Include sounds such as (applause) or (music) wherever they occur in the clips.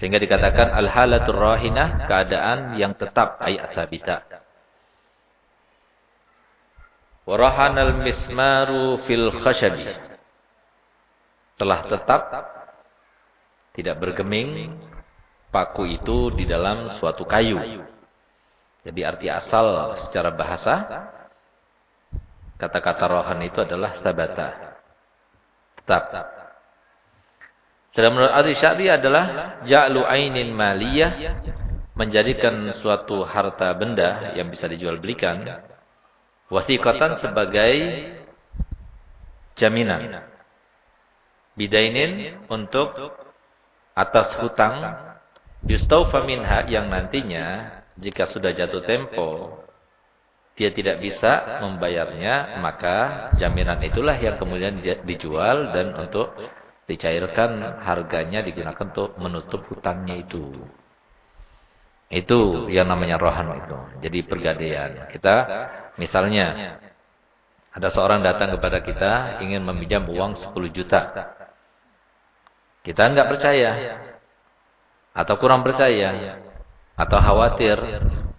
Sehingga dikatakan al-halatur rahinah, keadaan yang tetap ayat sabita. Warahanal mismaru fil khashabi. Telah tetap tidak bergeming paku itu di dalam suatu kayu. Jadi arti asal secara bahasa kata-kata rohan itu adalah sabata. Tetap. Sedang menurut arti syari adalah ja'lu ainin maliyah menjadikan suatu harta benda yang bisa dijual belikan wasiqatan sebagai jaminan bidainin untuk atas hutang yustaufa minha yang nantinya jika sudah jatuh tempo dia tidak bisa membayarnya maka jaminan itulah yang kemudian dijual dan untuk dicairkan harganya digunakan untuk menutup hutangnya itu. Itu yang namanya rohan itu. Jadi pergadaian. Kita misalnya ada seorang datang kepada kita ingin meminjam uang 10 juta. Kita enggak percaya atau kurang percaya atau khawatir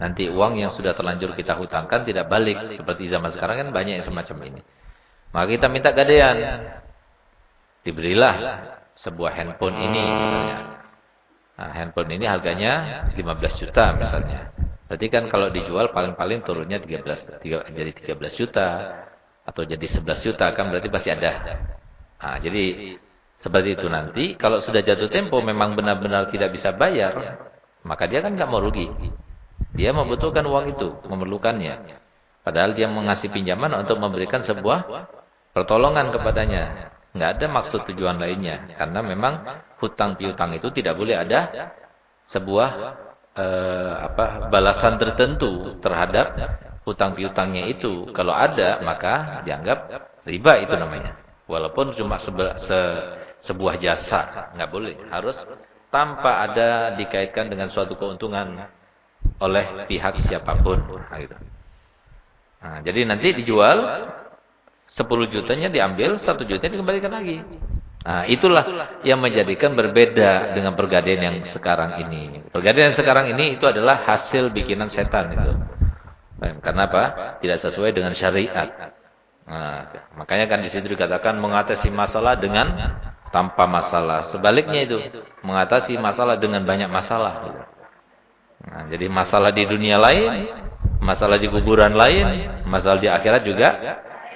nanti uang yang sudah terlanjur kita hutangkan tidak balik seperti zaman sekarang kan banyak yang semacam ini. Maka kita minta gadaian diberilah sebuah handphone ini misalnya. Nah, handphone ini harganya 15 juta misalnya. Berarti kan kalau dijual paling-paling turunnya 13 jadi 13 juta atau jadi 11 juta kan berarti pasti ada. Nah, jadi seperti itu nanti kalau sudah jatuh tempo memang benar-benar tidak bisa bayar, maka dia kan nggak mau rugi. Dia membutuhkan uang itu, memerlukannya. Padahal dia mengasih pinjaman untuk memberikan sebuah pertolongan kepadanya. Nggak ada maksud tujuan lainnya. Karena memang hutang piutang itu tidak boleh ada sebuah eh, apa balasan tertentu terhadap hutang piutangnya itu. Kalau ada maka dianggap riba itu namanya. Walaupun cuma se sebuah jasa, nggak boleh. Harus tanpa ada dikaitkan dengan suatu keuntungan oleh pihak siapa pun. Nah, gitu. Nah, jadi nanti dijual 10 jutanya diambil, 1 jutanya dikembalikan lagi. Nah, itulah yang menjadikan berbeda dengan pergadaian yang sekarang ini. Pergadaian yang sekarang ini itu adalah hasil bikinan setan itu. Karena apa? Tidak sesuai dengan syariat. Nah, makanya kan di situ dikatakan mengatasi masalah dengan tanpa masalah. Sebaliknya itu mengatasi masalah dengan banyak masalah. Nah, jadi masalah di dunia lain, masalah di kuburan lain, masalah di akhirat juga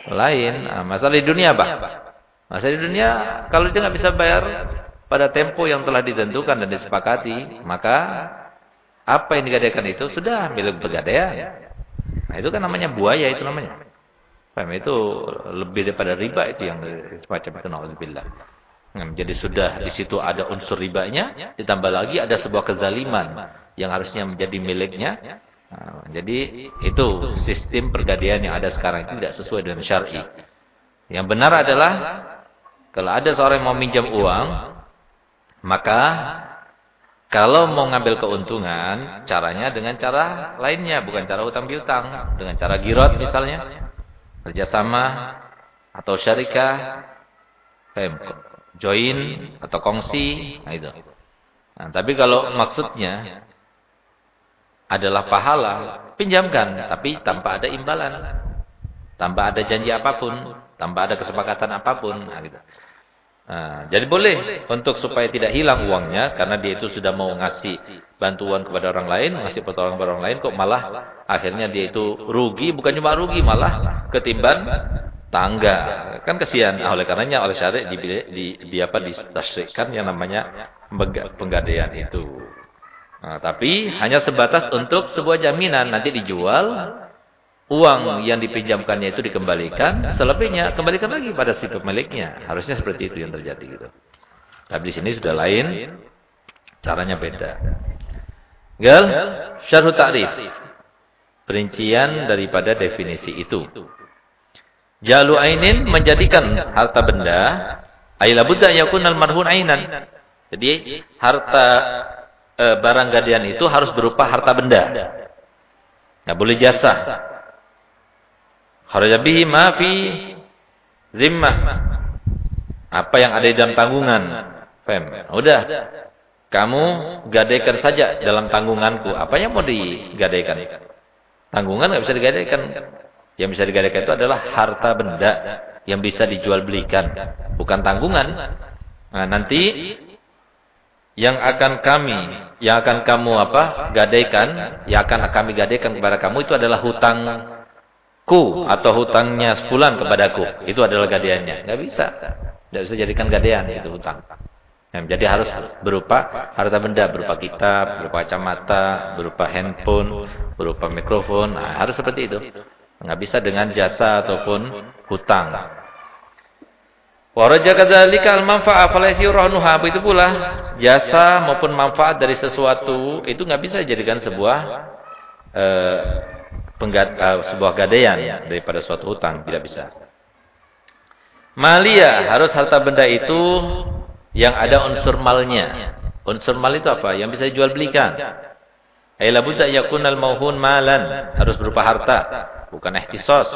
lain. Nah, masalah di dunia apa? Masalah di dunia kalau dia nggak bisa bayar pada tempo yang telah ditentukan dan disepakati, maka apa yang digadaikan itu sudah milik pegadaian. Nah, itu kan namanya buaya itu namanya. Paham itu lebih daripada riba itu yang semacam itu naudzubillah. Nah, jadi sudah di situ ada unsur ribanya, ditambah lagi ada sebuah kezaliman yang harusnya menjadi miliknya, Nah, jadi itu sistem pergadaian yang ada sekarang itu tidak sesuai dengan syar'i. Yang benar adalah kalau ada seorang yang mau minjam uang, maka kalau mau ngambil keuntungan, caranya dengan cara lainnya, bukan cara utang piutang, dengan cara girot misalnya, kerjasama atau syarikah, join atau kongsi, nah itu. Nah, tapi kalau maksudnya adalah pahala, pinjamkan tapi tanpa ada imbalan. Tanpa ada janji apa pun, tanpa ada kesepakatan apa pun, nah, gitu. Nah, jadi boleh untuk supaya tidak hilang uangnya karena dia itu sudah mau ngasih bantuan kepada orang lain, ngasih pertolongan kepada orang lain kok malah akhirnya dia itu rugi, bukan cuma rugi malah ketimban tangga. Kan kesian oleh karenanya oleh syariat di, di, di apa ditasyrikkan yang namanya penggadaian itu. Nah, tapi hanya sebatas untuk sebuah jaminan nanti dijual, uang yang dipinjamkannya itu dikembalikan, selebihnya kembalikan lagi pada si pemiliknya. Harusnya seperti itu yang terjadi gitu. Tapi di sini sudah lain, caranya beda. Gal, syarh ta'rif. Perincian daripada definisi itu. Jalu ainin menjadikan harta benda, ayla buddha yakunal marhun ainan. Jadi harta e, barang gadian itu harus berupa harta benda. Nggak boleh jasa. Kharaja bihi ma zimmah. Apa yang ada di dalam tanggungan. Fem. Udah. kamu gadaikan saja dalam tanggunganku. Apa yang mau digadaikan? Tanggungan nggak bisa digadaikan. Yang bisa digadaikan itu adalah harta benda yang bisa dijual belikan, bukan tanggungan. Nah, nanti yang akan kami, yang akan kamu apa? gadaikan, yang akan kami gadaikan kepada kamu itu adalah hutangku atau hutangnya sebulan kepadaku. Itu adalah gadaiannya. Nggak bisa. Nggak bisa jadikan gadaian itu hutang. Ya, jadi harus berupa harta benda, berupa kitab, berupa kacamata, berupa handphone, berupa mikrofon. Nah, harus seperti itu. Nggak bisa dengan jasa ataupun hutang. Waraja kadzalika al-manfa'ah falaysi rahnuha. Itu pula jasa maupun manfaat dari sesuatu itu nggak bisa dijadikan sebuah eh, penggad, uh, sebuah gadaian daripada suatu hutang, tidak bisa. Malia harus harta benda itu yang ada unsur malnya. Unsur mal itu apa? Yang bisa dijual belikan. Ay labudda yakunal mauhun malan, harus berupa harta, bukan ihtisos.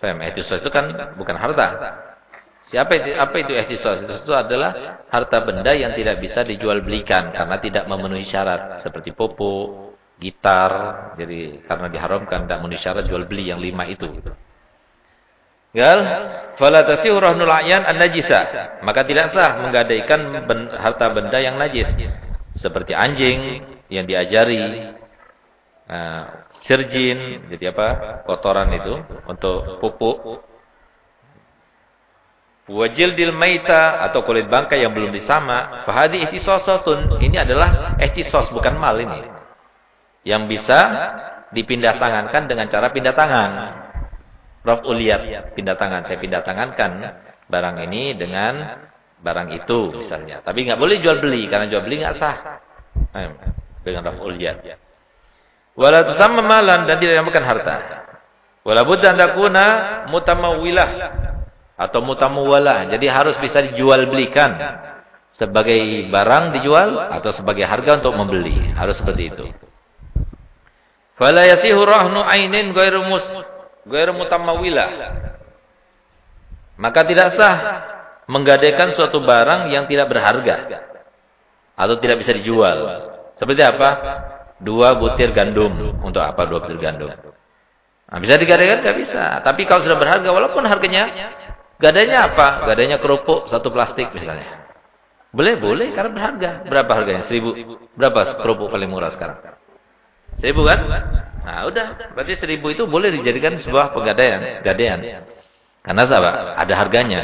Faham? Itu kan bukan harta. Siapa itu apa itu ihtisos? Itu adalah harta benda yang tidak bisa dijual belikan karena tidak memenuhi syarat seperti popo, gitar. Jadi karena diharamkan tidak memenuhi syarat jual beli yang lima itu. Gal, fala rahnul a'yan an-najisa. Maka tidak sah menggadaikan ben, harta benda yang najis. Seperti anjing yang diajari nah, sirjin, jadi apa? kotoran itu untuk pupuk. Wajil dil maita atau kulit bangkai yang belum disama, fahadi ihtisasatun. Ini adalah ihtisas bukan mal ini. Yang bisa dipindah tangankan dengan cara pindah tangan. Raf'ul uliyat pindah tangan. Saya pindah tangankan barang ini dengan barang itu misalnya. Tapi nggak boleh jual beli karena jual beli nggak sah. Dengan raf'ul uliyat. Wala tusamma malan dan tidak dinamakan harta. Wala budda takuna mutamawwilah atau mutamuwalah. Jadi harus bisa dijual belikan sebagai barang dijual atau sebagai harga untuk membeli. Harus seperti itu. Fala yasihu rahnu ainin ghairu Ghairu mutamawila. Maka tidak sah menggadaikan suatu barang yang tidak berharga. Atau tidak bisa dijual. Seperti apa? Dua butir gandum. Untuk apa dua butir gandum? Nah, bisa digadaikan? Tidak bisa. Tapi kalau sudah berharga, walaupun harganya, gadainya apa? Gadainya kerupuk, satu plastik misalnya. Boleh, boleh, karena berharga. Berapa harganya? Seribu. Berapa kerupuk paling murah sekarang? Seribu kan? Nah, udah. Berarti seribu itu boleh dijadikan sebuah pegadaian, gadaian. Karena apa? Ada harganya.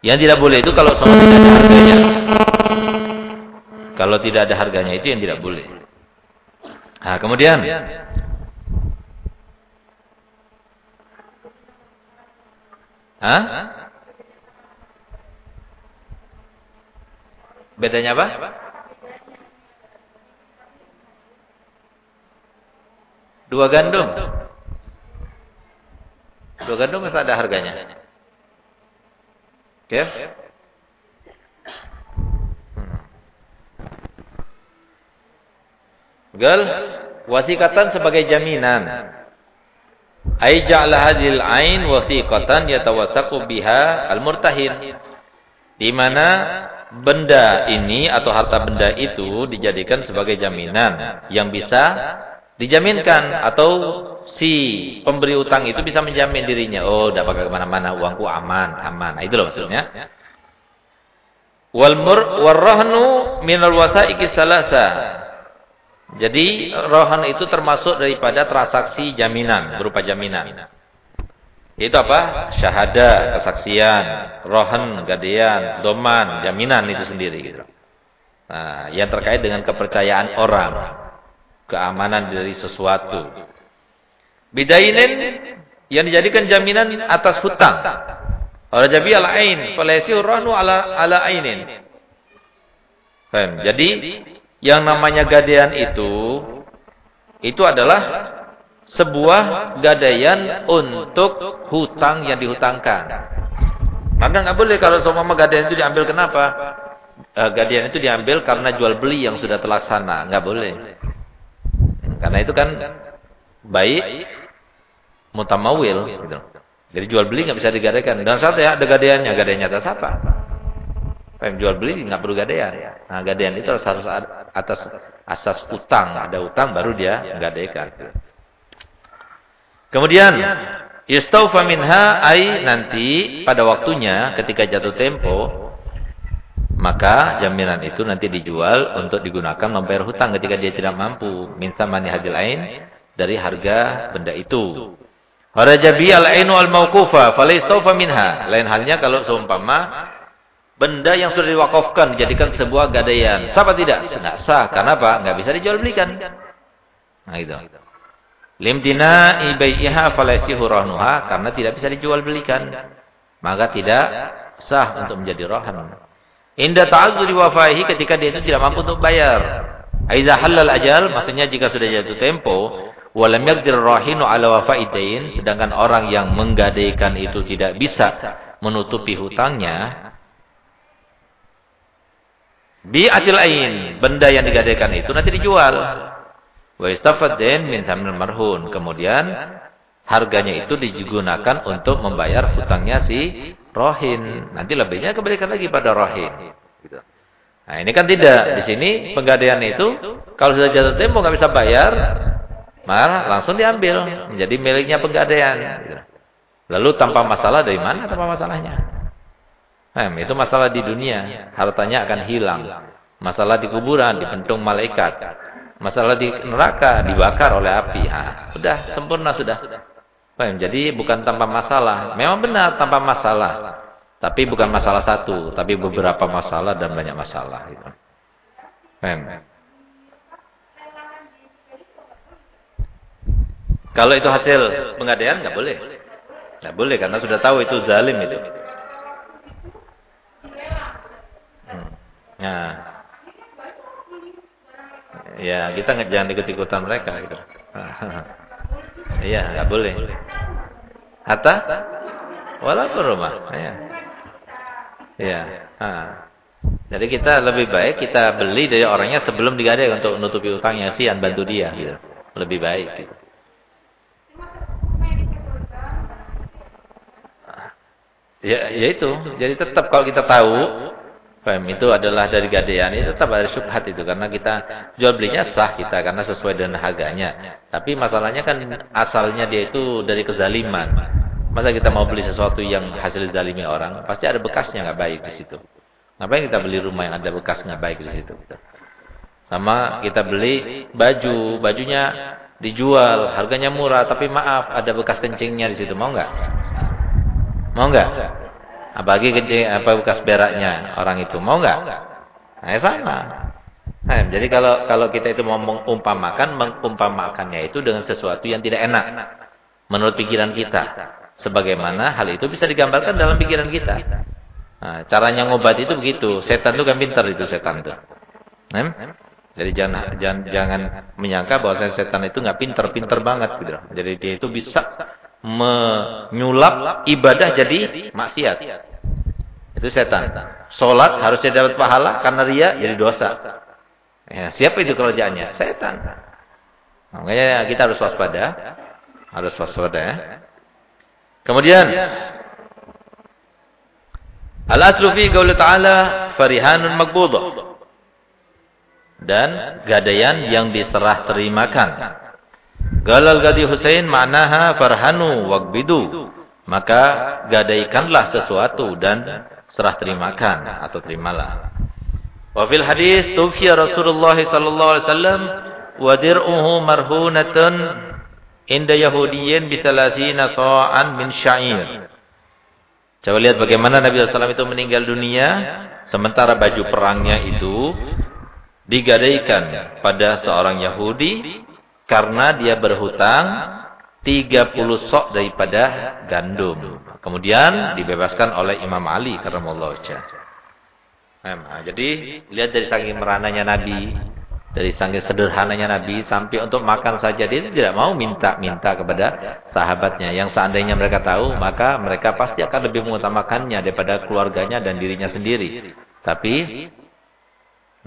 Yang tidak boleh itu kalau sama tidak ada harganya. Kalau tidak ada harganya itu yang tidak boleh. Nah, kemudian Hah? Bedanya apa? Dua gandum. Dua gandum masih ada harganya. Oke? Okay? Hmm. Gal wasikatan sebagai jaminan. Ai ja'ala hadhil ain wasiqatan yatawassaqu biha al-murtahin. Di mana benda ini atau harta benda itu dijadikan sebagai jaminan yang bisa Dijaminkan atau si pemberi utang itu bisa menjamin dirinya. Oh, tidak pakai ke mana-mana, uangku aman, aman. Nah, itu loh maksudnya. Wal mur warrahnu minal wasaiki salasa. Jadi rohan itu termasuk daripada transaksi jaminan, berupa jaminan. Itu apa? Syahada, kesaksian, rohan, gadian, doman, jaminan itu sendiri gitu. Nah, yang terkait dengan kepercayaan orang keamanan dari sesuatu. Bidainin yang dijadikan jaminan atas hutang. Rajabi al-ain, falaysi urahnu ala ainin. Jadi yang namanya gadaian itu itu adalah sebuah gadaian untuk hutang yang dihutangkan. Maka nggak boleh kalau semua gadaian itu diambil kenapa? Uh, gadaian itu diambil karena jual beli yang sudah terlaksana, nggak boleh. Karena itu kan baik mutamawil gitu. Jadi jual beli nggak bisa digadaikan. Dan saat ya ada gadaiannya, gadaiannya atas apa? Pem jual beli nggak perlu gadaian. Nah, gadaian itu harus harus atas asas utang, ada utang baru dia gadaikan. Kemudian Yastaufa minha ai nanti pada waktunya ketika jatuh tempo maka jaminan itu nanti dijual untuk digunakan membayar hutang ketika dia tidak mampu minta mani hadil ain dari harga benda itu. Harajabi al-ainu al-mauqufa falayastaufa minha. Lain halnya kalau seumpama benda yang sudah diwakafkan dijadikan sebuah gadaian. Sah apa tidak? Tidak sah. Karena apa? Enggak bisa dijual belikan. Nah itu. Limtina ibaiha falaysihu rahnuha karena tidak bisa dijual belikan. Maka tidak sah untuk menjadi rohan. Inda ta'adzuri wafaihi ketika dia itu tidak mampu untuk bayar. Aiza halal ajal maksudnya jika sudah jatuh tempo walam yaqdir rahinu ala wafaidain sedangkan orang yang menggadaikan itu tidak bisa menutupi hutangnya bi atil ain benda yang digadaikan itu nanti dijual Wa istafadin min samil marhun. Kemudian harganya itu digunakan untuk membayar hutangnya si rohin. Nanti lebihnya kembalikan lagi pada rohin. Nah ini kan tidak. Di sini penggadaian itu kalau sudah jatuh tempo nggak bisa bayar, malah langsung diambil menjadi miliknya penggadaian. Lalu tanpa masalah dari mana tanpa masalahnya? Nah, itu masalah di dunia, hartanya akan hilang. Masalah di kuburan, dipentung malaikat. Masalah di neraka dibakar oleh api. Ah, sudah sempurna sudah. Paham? Jadi bukan tanpa masalah. Memang benar tanpa masalah. Tapi bukan masalah satu, tapi beberapa masalah dan banyak masalah gitu. Kalau itu hasil pengadaian nggak boleh. Nggak boleh karena sudah tahu itu zalim itu. Hmm. Nah, Ya, kita jangan ikut-ikutan mereka gitu. (laughs) Iya, nggak boleh. Hatta walaupun rumah. Iya. Iya. Jadi kita lebih baik kita beli dari orangnya sebelum digadai untuk menutupi utangnya, sian bantu dia gitu. Lebih baik gitu. Ya, ya itu. Jadi tetap kalau kita tahu Faham? Itu adalah dari gadaian. Itu tetap ada syubhat itu. Karena kita jual belinya sah kita. Karena sesuai dengan harganya. Tapi masalahnya kan asalnya dia itu dari kezaliman. Masa kita mau beli sesuatu yang hasil zalimi orang. Pasti ada bekasnya nggak baik di situ. Ngapain kita beli rumah yang ada bekas nggak baik di situ. Sama kita beli baju. Bajunya dijual. Harganya murah. Tapi maaf ada bekas kencingnya di situ. Mau nggak? Mau nggak? Apalagi kencing apa bekas beraknya orang itu mau nggak? Nah, ya sama. Nah, jadi kalau kalau kita itu mau mengumpamakan, mengumpamakannya itu dengan sesuatu yang tidak enak menurut pikiran kita. Sebagaimana hal itu bisa digambarkan dalam pikiran kita. Nah, caranya ngobat itu begitu. Setan itu kan pintar itu setan itu. Nah, jadi jangan jangan, jangan menyangka bahwa setan itu nggak pintar-pintar banget gitu. Jadi dia itu bisa menyulap ibadah jadi maksiat. Itu setan. Sholat harusnya dapat pahala karena ria jadi dosa. Ya, siapa itu kerjaannya? Setan. Makanya kita harus waspada. Harus waspada ya. Kemudian Al-aslu fi ta'ala farihanun maqbudah. Dan gadaian yang diserah terimakan. Galal gadi Husain ma'naha farhanu waqbidu. Maka gadaikanlah sesuatu dan serah terimakan atau terimalah. Wa fil hadis tufiya Rasulullah sallallahu alaihi wasallam wa dir'uhu marhunatun inda yahudiyyin bi 30 sa'an min sya'ir. Coba lihat bagaimana Nabi SAW itu meninggal dunia sementara baju perangnya itu digadaikan pada seorang Yahudi karena dia berhutang 30 sok daripada gandum. Kemudian dibebaskan oleh Imam Ali karramallahu wajhah. Nah, jadi lihat dari saking merananya Nabi, dari saking sederhananya Nabi sampai untuk makan saja dia tidak mau minta-minta kepada sahabatnya. Yang seandainya mereka tahu, maka mereka pasti akan lebih mengutamakannya daripada keluarganya dan dirinya sendiri. Tapi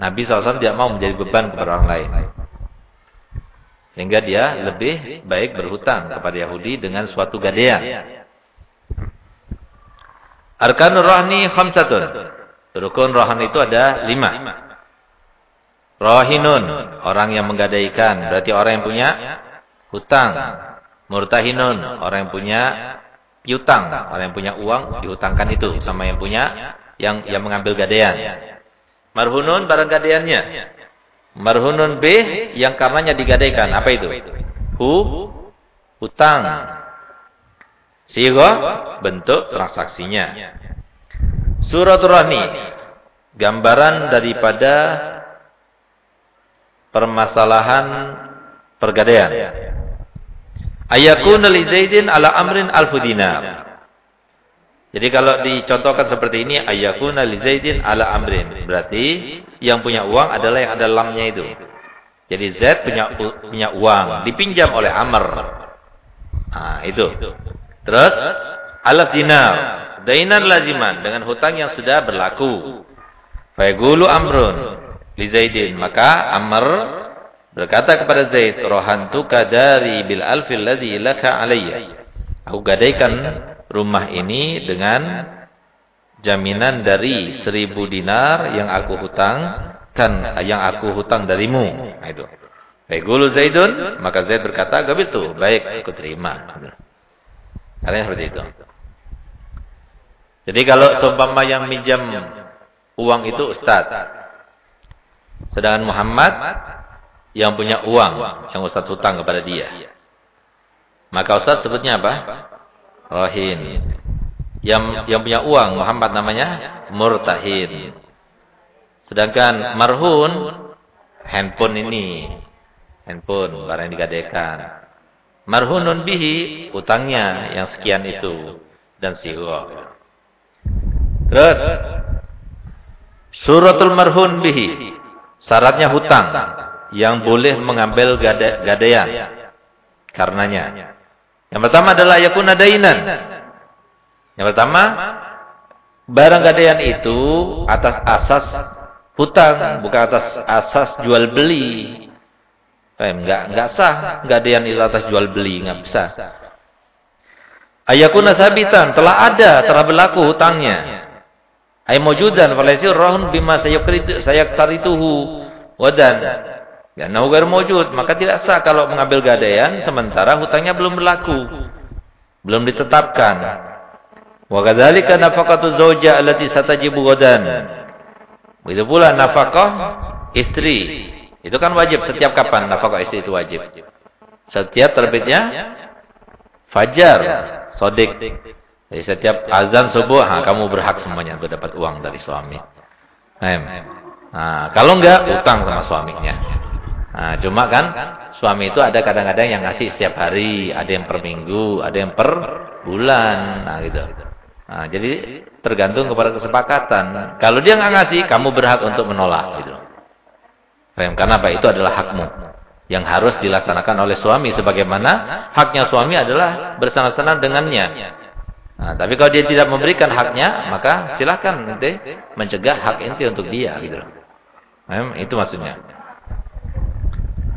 Nabi SAW tidak mau menjadi beban kepada orang lain. Sehingga dia lebih baik berhutang kepada Yahudi dengan suatu gadaian. Arkanur rahni khamsatun. Rukun rohan itu ada lima. Rohinun, orang yang menggadaikan. Berarti orang yang punya hutang. Murtahinun, orang yang punya piutang. Orang yang punya uang, dihutangkan itu. Sama yang punya, yang yang mengambil gadaian. Marhunun, barang gadaiannya. Marhunun B, yang karenanya digadaikan. Apa itu? Hu, hutang. Sigo, bentuk transaksinya. Suratul Rahmi. Gambaran daripada permasalahan pergadaian. Ayakun li Zaidin ala amrin alfu dinar. Jadi kalau dicontohkan seperti ini ayakun li Zaidin ala amrin. Berarti yang punya uang adalah yang ada lamnya itu. Jadi Zaid punya punya uang dipinjam oleh Amr. Nah, itu. Terus alaf dinar dainan laziman dengan hutang yang sudah berlaku. Fayaqulu amrun li Zaidin, maka Amr berkata kepada Zaid, "Rohantuka dari bil alfil ladzi laka alayya." Aku gadaikan rumah ini dengan jaminan dari seribu dinar yang aku hutangkan, yang aku hutang darimu. Nah, itu. Fayaqulu Zaidun, maka Zaid berkata, "Gabitu, baik, aku terima." Karena seperti itu. Jadi kalau seumpama yang minjam uang itu ustaz. Sedangkan Muhammad yang punya uang yang ustaz hutang kepada dia. Maka ustaz sebutnya apa? Rohin. Yang yang punya uang Muhammad namanya murtahin. Sedangkan marhun handphone ini handphone barang yang digadaikan. Marhunun bihi utangnya yang sekian itu dan siwa. Terus suratul marhun bihi. Syaratnya hutang yang boleh mengambil gada, gadaian karenanya. Yang pertama adalah yakuna dainan. Yang pertama barang gadaian itu atas asas hutang, bukan atas asas jual beli. Eh, enggak enggak sah. Gadaian itu atas jual beli, enggak bisa. Ayakuna sabitan, telah ada, telah berlaku hutangnya. Ay mawjudan falaysa rahun bima sayaktarituhu wadan. Ya nahu ghair mawjud maka tidak sah kalau mengambil gadaian sementara hutangnya belum berlaku belum ditetapkan. Wa kadzalika nafaqatu zauja allati satajibu wadan. Begitu pula nafkah istri itu kan wajib setiap kapan nafkah istri itu wajib setiap terbitnya fajar sodik jadi setiap azan subuh, ha, kamu berhak semuanya untuk dapat uang dari suami. Nah, kalau enggak, utang sama suaminya. Nah, cuma kan suami itu ada kadang-kadang yang ngasih setiap hari, ada yang per minggu, ada yang per bulan, nah gitu. Nah, jadi tergantung kepada kesepakatan. Kalau dia nggak ngasih, kamu berhak untuk menolak gitu. Karena apa? Itu adalah hakmu yang harus dilaksanakan oleh suami sebagaimana haknya suami adalah bersama-sama dengannya. Nah, tapi kalau dia tidak memberikan haknya, maka silahkan nanti mencegah hak inti untuk dia gitu. Itu maksudnya.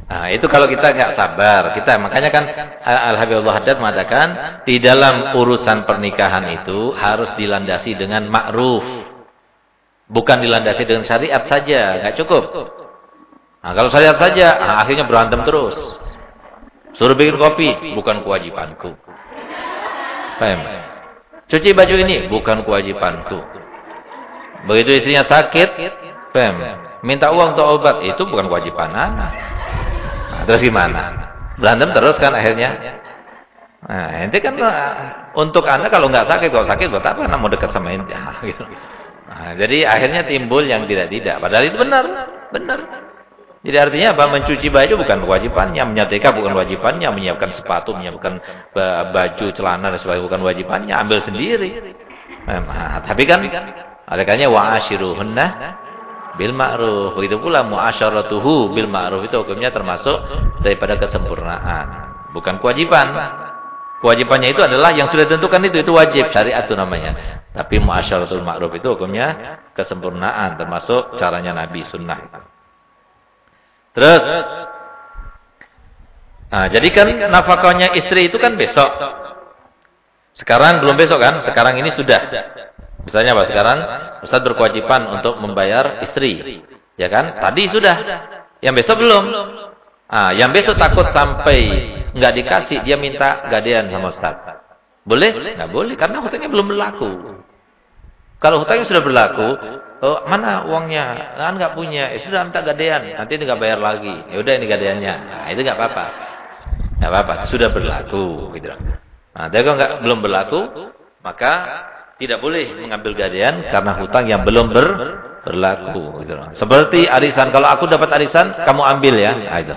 Nah, itu kalau kita nggak sabar, kita makanya kan Al-Habibullah Haddad mengatakan di dalam urusan pernikahan itu harus dilandasi dengan ma'ruf. Bukan dilandasi dengan syariat saja, nggak cukup. Nah, kalau syariat saja, nah, akhirnya berantem terus. Suruh bikin kopi, bukan kewajibanku. (laughs) Paham? Cuci baju ini bukan kewajibanku. Begitu istrinya sakit, pem, minta uang untuk obat itu bukan kewajiban anak. Nah, terus gimana? Berantem terus kan akhirnya. Nah, ente kan untuk anak kalau nggak sakit, kalau sakit buat apa anak mau dekat sama ente? (laughs) Nah, gitu. Nah, jadi akhirnya timbul yang tidak-tidak. Padahal itu benar, benar. Jadi artinya apa? Mencuci baju bukan kewajibannya, menyetrika bukan wajibannya, menyiapkan sepatu, menyiapkan baju, celana dan sebagainya bukan wajibannya, ambil sendiri. Nah, tapi kan adakahnya wa ashiruhunna bil ma'ruf. Begitu pula muasyaratuhu bil ma'ruf itu hukumnya termasuk daripada kesempurnaan, bukan kewajiban. Kewajibannya itu adalah yang sudah ditentukan itu itu wajib syariat itu namanya. Tapi muasyaratul ma'ruf itu hukumnya kesempurnaan termasuk caranya Nabi sunnah. Terus. Nah, jadi kan nafkahnya istri itu kan besok. Sekarang belum besok kan? Sekarang ini sudah. Misalnya apa sekarang Ustaz berkewajiban untuk membayar istri. Ya kan? Tadi sudah. Yang besok belum. Ah, yang besok takut sampai nggak dikasih, dia minta gadean sama Ustaz. Boleh? Nggak boleh karena hutangnya belum berlaku. Kalau hutangnya sudah berlaku, oh, mana uangnya? Kan nggak punya. Ya sudah minta gadean, nanti nggak bayar lagi. Ya udah ini gadeannya. Nah, itu nggak apa-apa. Nggak apa-apa, sudah berlaku gitu. Nah, tapi kalau nggak belum berlaku, maka tidak boleh mengambil gadean karena hutang yang belum ber, berlaku. Gitu. Seperti arisan. Kalau aku dapat arisan, kamu ambil ya. Nah, itu.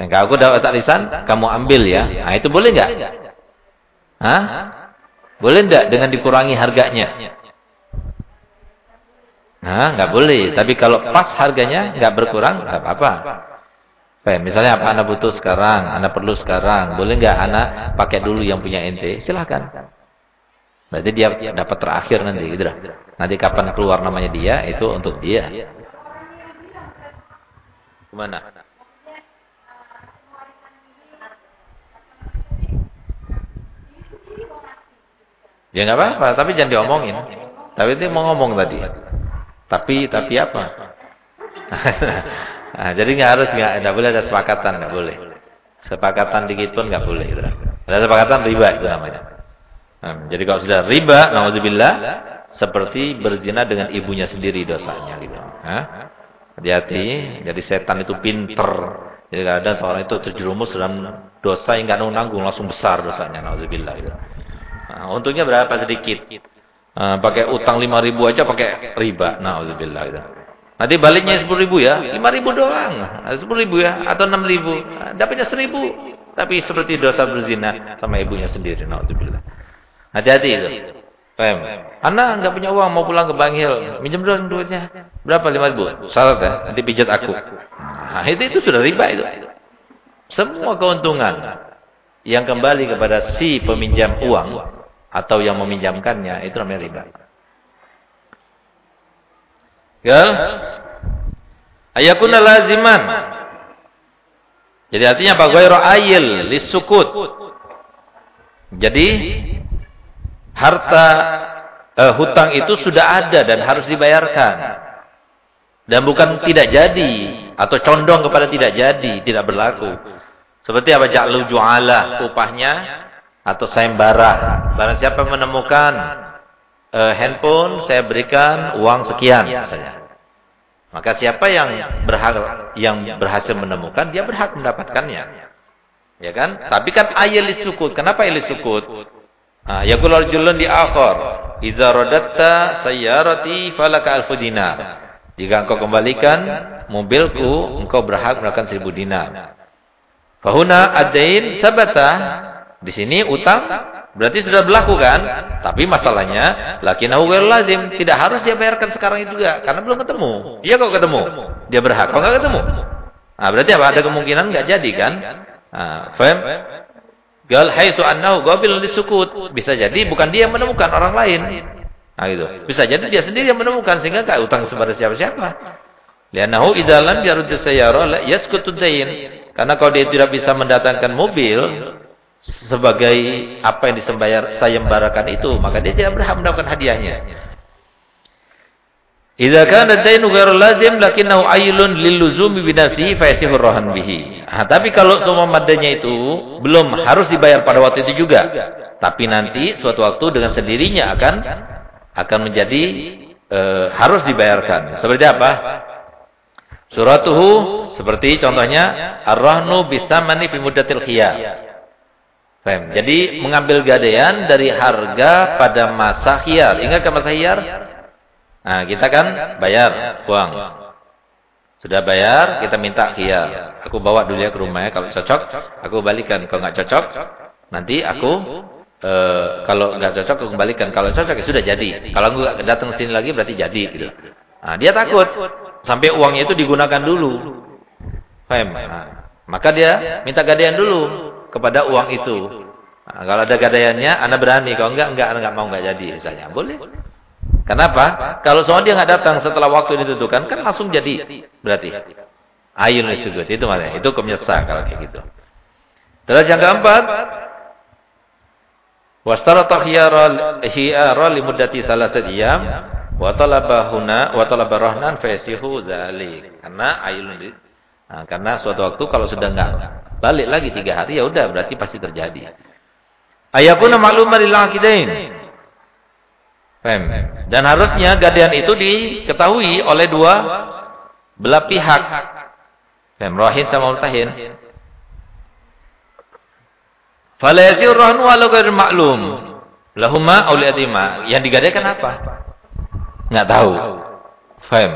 Dan kalau aku dapat arisan, kamu ambil ya. Nah, itu boleh nggak? Hah? Boleh nggak dengan dikurangi harganya? Nah, nggak boleh. Tapi kalau pas harganya nggak berkurang, nggak apa-apa. Misalnya apa anak butuh sekarang, anak perlu sekarang, boleh nggak anak pakai dulu yang punya ente? Silahkan. Berarti dia dapat terakhir nanti gitu lah. Nanti kapan keluar namanya dia itu untuk dia. Ke mana? Ya nggak apa-apa, tapi jangan diomongin. Tapi itu mau ngomong tadi. Tapi tapi apa? (laughs) nah, jadi nggak harus nggak, nggak boleh ada sepakatan, nggak boleh. Sepakatan dikit pun nggak boleh. Gitu. Ada sepakatan riba itu namanya. Nah, jadi kalau sudah riba, naudzubillah, seperti berzina dengan ibunya sendiri dosanya gitu. Hati-hati, jadi setan itu pinter. Jadi kadang seorang itu terjerumus dalam dosa yang enggak nanggung langsung besar dosanya, naudzubillah gitu. Nah, untungnya berapa sedikit. Nah, pakai utang 5000 aja pakai riba, naudzubillah gitu. Nanti baliknya 10 ribu ya, 5 ribu doang, 10 ribu ya, atau 6 ribu, dapatnya 1000. Tapi seperti dosa berzina sama ibunya sendiri, naudzubillah. Hati-hati itu. Paham? Anak enggak punya uang mau pulang ke Bangil, minjem dong duitnya. Berapa? 5 ribu. Salat ya, nanti pijat aku. Nah, itu itu sudah riba itu. Semua keuntungan yang kembali kepada si peminjam uang atau yang meminjamkannya itu namanya riba. Gal? Ayakuna laziman. Jadi artinya apa? Ghairu ayil lisukut. Jadi harta uh, hutang itu sudah ada dan harus dibayarkan. Dan bukan tidak jadi atau condong kepada tidak jadi, tidak berlaku. Seperti apa ja'lu ju'ala upahnya atau sayembara. Barang siapa menemukan uh, handphone, saya berikan uang sekian misalnya. Maka siapa yang berhak yang berhasil menemukan, dia berhak mendapatkannya. Ya kan? Tapi kan ayelis sukut. Kenapa ayelis sukut? Ah, yaqul rajulun di akhar, "Idza radatta sayyarati falaka alfu dinar." Jika engkau kembalikan mobilku, engkau berhak mendapatkan seribu dinar. Fahuna adain sabata. Di sini utang berarti sudah berlaku kan? Tapi masalahnya lakinahu ghair lazim, tidak harus dia bayarkan sekarang juga karena belum ketemu. Iya kok ketemu. Dia berhak. Kok enggak ketemu? Nah, berarti apa? Ada kemungkinan enggak jadi kan? Nah, faham? Gal haitsu annahu qabil lisukut. Bisa jadi bukan dia yang menemukan orang lain. Nah itu. Bisa jadi dia sendiri yang menemukan sehingga enggak utang kepada siapa-siapa. Lianahu idza lam yarud sayyara la yaskutu dain. Karena kalau dia tidak bisa mendatangkan mobil sebagai apa yang disembayar sayembarakan itu, maka dia tidak berhak mendapatkan hadiahnya. Idza kana dainu ghairu lazim lakinnahu aylun liluzumi bi nafsihi fa rahan bihi. Nah, tapi kalau semua madanya itu belum harus dibayar pada waktu itu juga. Tapi nanti suatu waktu dengan sendirinya akan akan menjadi e, harus dibayarkan. Seperti apa? Suratuhu seperti contohnya ar-rahnu bisamani fi muddatil khiyar. Jadi mengambil gadaian dari harga pada masa khiyar. Ingat ke masa khiyar? Nah, kita kan bayar uang. Sudah bayar, kita minta khiyar. Aku bawa dulu ya ke rumahnya, kalau cocok, aku balikan. Kalau nggak cocok, nanti aku e, kalau nggak cocok aku kembalikan. Kalau cocok ya sudah jadi. Kalau nggak datang sini lagi berarti jadi gitu. Nah, dia takut sampai uangnya itu digunakan dulu. Paham? Nah, maka dia minta gadaian dulu kepada uang itu. Nah, kalau ada gadaiannya, Anda berani. Kalau enggak, enggak, enggak mau enggak jadi misalnya. Boleh. Kenapa? Kalau soal dia nggak datang setelah waktu ditentukan, kan langsung jadi berarti. Ayun sujud itu maknanya. Itu hukumnya sah kalau kayak gitu. Terus yang keempat, Wastarata khiyara li muddati salasat ayyam wa talaba huna wa talaba rahnan fa yasihu dzalik. Karena ayul nah, karena suatu waktu kalau sudah enggak balik lagi tiga hari ya udah berarti pasti terjadi. Ayakuna ma'luman lil aqidain. Paham? Dan harusnya gadian itu diketahui oleh dua belah pihak. Paham? Rohin sama mutahin. Fala rahnu walau ghair maklum. Lahuma auliyatima. Yang digadaikan apa? Enggak tahu. Faham?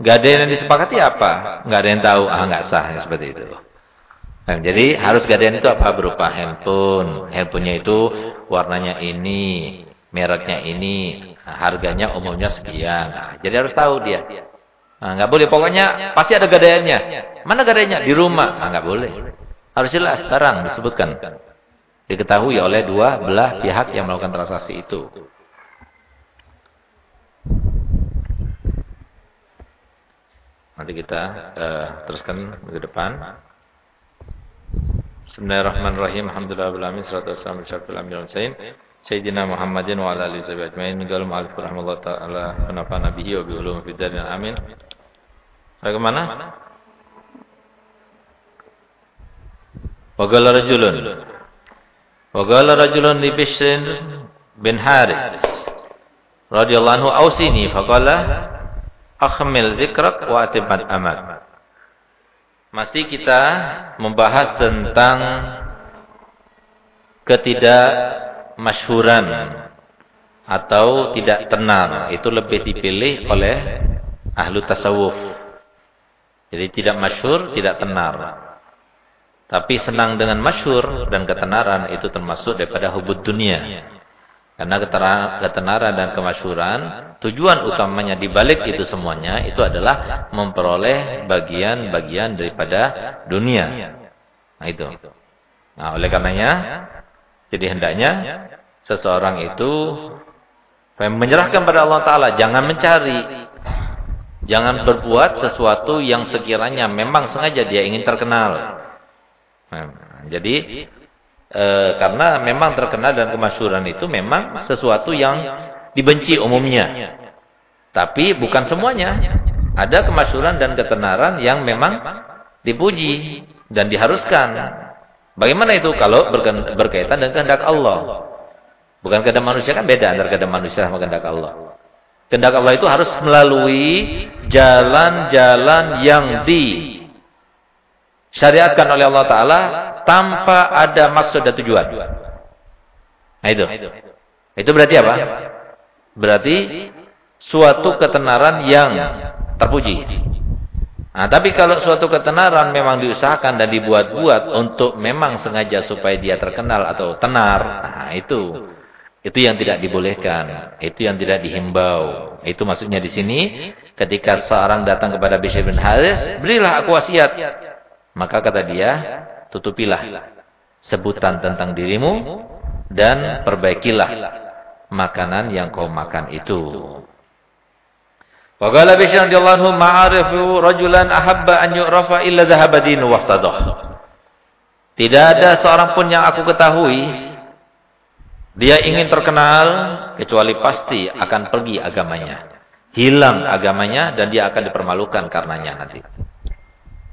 Gadaian yang disepakati apa? Enggak ada yang tahu. Ah enggak sah seperti itu. Faham? Jadi harus gadaian itu apa? Berupa handphone. Handphonenya itu warnanya ini, mereknya ini, harganya umumnya sekian. Nah, jadi harus tahu dia. Nah, enggak boleh pokoknya pasti ada gadaiannya. Mana gadaiannya? Di rumah. Ah enggak boleh. Harus jelas sekarang disebutkan diketahui oleh dua belah pihak yang melakukan transaksi itu. Nanti kita uh, teruskan ke depan. بسم الله الرحمن الرحيم الحمد لله رب العالمين صلاه والسلام على اشرف الانبياء والمرسلين سيدنا محمد وعلى اله وصحبه اجمعين قال المؤلف رحمه الله تعالى ونفعنا به وبعلومه في الدارين امين bagaimana وقال رجل وقال رجل لبشر بن حارث رضي الله عنه اوصيني فقال اخمل ذكرك واتم أمك Masih kita membahas tentang ketidakmasyhuran atau tidak tenar. Itu lebih dipilih oleh ahlu tasawuf. Jadi tidak masyhur, tidak tenar. Tapi senang dengan masyur dan ketenaran itu termasuk daripada hubud dunia. Karena ketenaran dan kemasyuran, tujuan utamanya di balik itu semuanya, itu adalah memperoleh bagian-bagian daripada dunia. Nah itu. Nah oleh karenanya, jadi hendaknya seseorang itu menyerahkan pada Allah Ta'ala. Jangan mencari. Jangan berbuat sesuatu yang sekiranya memang sengaja dia ingin terkenal. Nah, jadi e, karena memang terkenal dan kemasyuran itu memang sesuatu yang dibenci umumnya. Tapi bukan semuanya. Ada kemasyuran dan ketenaran yang memang dipuji dan diharuskan. Bagaimana itu kalau berkaitan dengan kehendak Allah? Bukan kehendak manusia kan beda antara kehendak manusia sama kehendak Allah. Kehendak Allah itu harus melalui jalan-jalan yang di syariatkan oleh Allah Ta'ala tanpa ada maksud dan tujuan. Nah itu. Itu berarti apa? Berarti suatu ketenaran yang terpuji. Nah, tapi kalau suatu ketenaran memang diusahakan dan dibuat-buat untuk memang sengaja supaya dia terkenal atau tenar, nah itu itu yang tidak dibolehkan, itu yang tidak dihimbau. Itu maksudnya di sini ketika seorang datang kepada Bishr bin Haris, berilah aku wasiat maka kata dia, tutupilah sebutan tentang dirimu dan perbaikilah makanan yang kau makan itu. Ma'arifu rajulan ahabba an yu'rafa illa dhahaba dinu Tidak ada seorang pun yang aku ketahui dia ingin terkenal kecuali pasti akan pergi agamanya. Hilang agamanya dan dia akan dipermalukan karenanya nanti.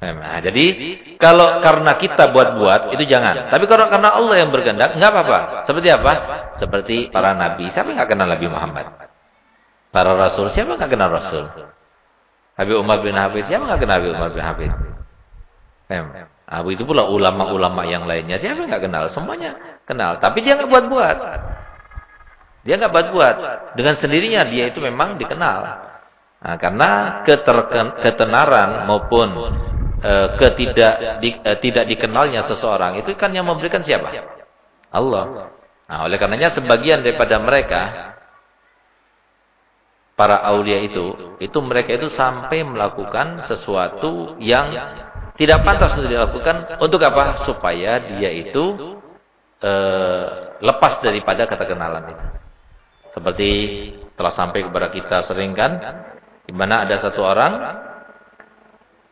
Nah, jadi kalau karena kita buat-buat itu jangan. Tapi kalau karena Allah yang berkehendak enggak apa-apa. Seperti apa? Seperti para nabi. Siapa yang enggak kenal Nabi Muhammad? Para rasul, siapa yang enggak kenal rasul? Habib Umar bin Habib, siapa yang enggak kenal Habib Umar bin Habib? Abu itu pula ulama-ulama yang lainnya. Siapa yang enggak kenal? Semuanya kenal. Tapi dia enggak buat-buat. Dia enggak buat-buat. Dengan sendirinya dia itu memang dikenal. Nah, karena ketenaran maupun ketidak di, uh, tidak dikenalnya seseorang itu kan yang memberikan siapa? Allah. Nah, oleh karenanya sebagian daripada mereka para aulia itu, itu mereka itu sampai melakukan sesuatu yang tidak pantas untuk dilakukan untuk apa? Supaya dia itu uh, lepas daripada keterkenalan itu. Seperti telah sampai kepada kita sering kan, di mana ada satu orang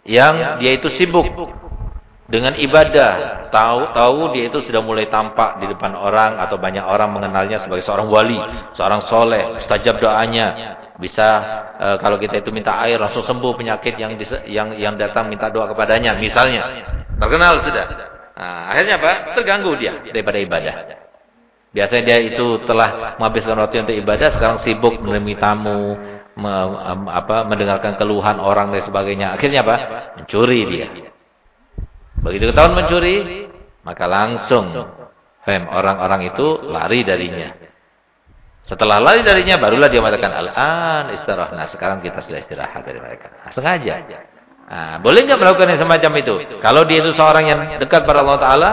yang dia itu sibuk dengan ibadah. Tahu-tahu dia itu sudah mulai tampak di depan orang atau banyak orang mengenalnya sebagai seorang wali, seorang soleh, mustajab doanya. Bisa e, kalau kita itu minta air langsung sembuh penyakit yang yang yang datang minta doa kepadanya, misalnya. Terkenal sudah. Nah, akhirnya apa? Terganggu dia daripada ibadah. Biasanya dia itu telah menghabiskan waktu untuk ibadah, sekarang sibuk menemui tamu, me, apa, mendengarkan keluhan orang dan sebagainya. Akhirnya apa? Mencuri dia. Begitu ketahuan mencuri, maka langsung orang-orang itu lari darinya. Setelah lari darinya, barulah dia mengatakan al-an istirahat. Nah, sekarang kita sudah istirahat dari mereka. Nah, sengaja. Nah, boleh nggak melakukan yang semacam itu? Kalau dia itu seorang yang dekat pada Allah Taala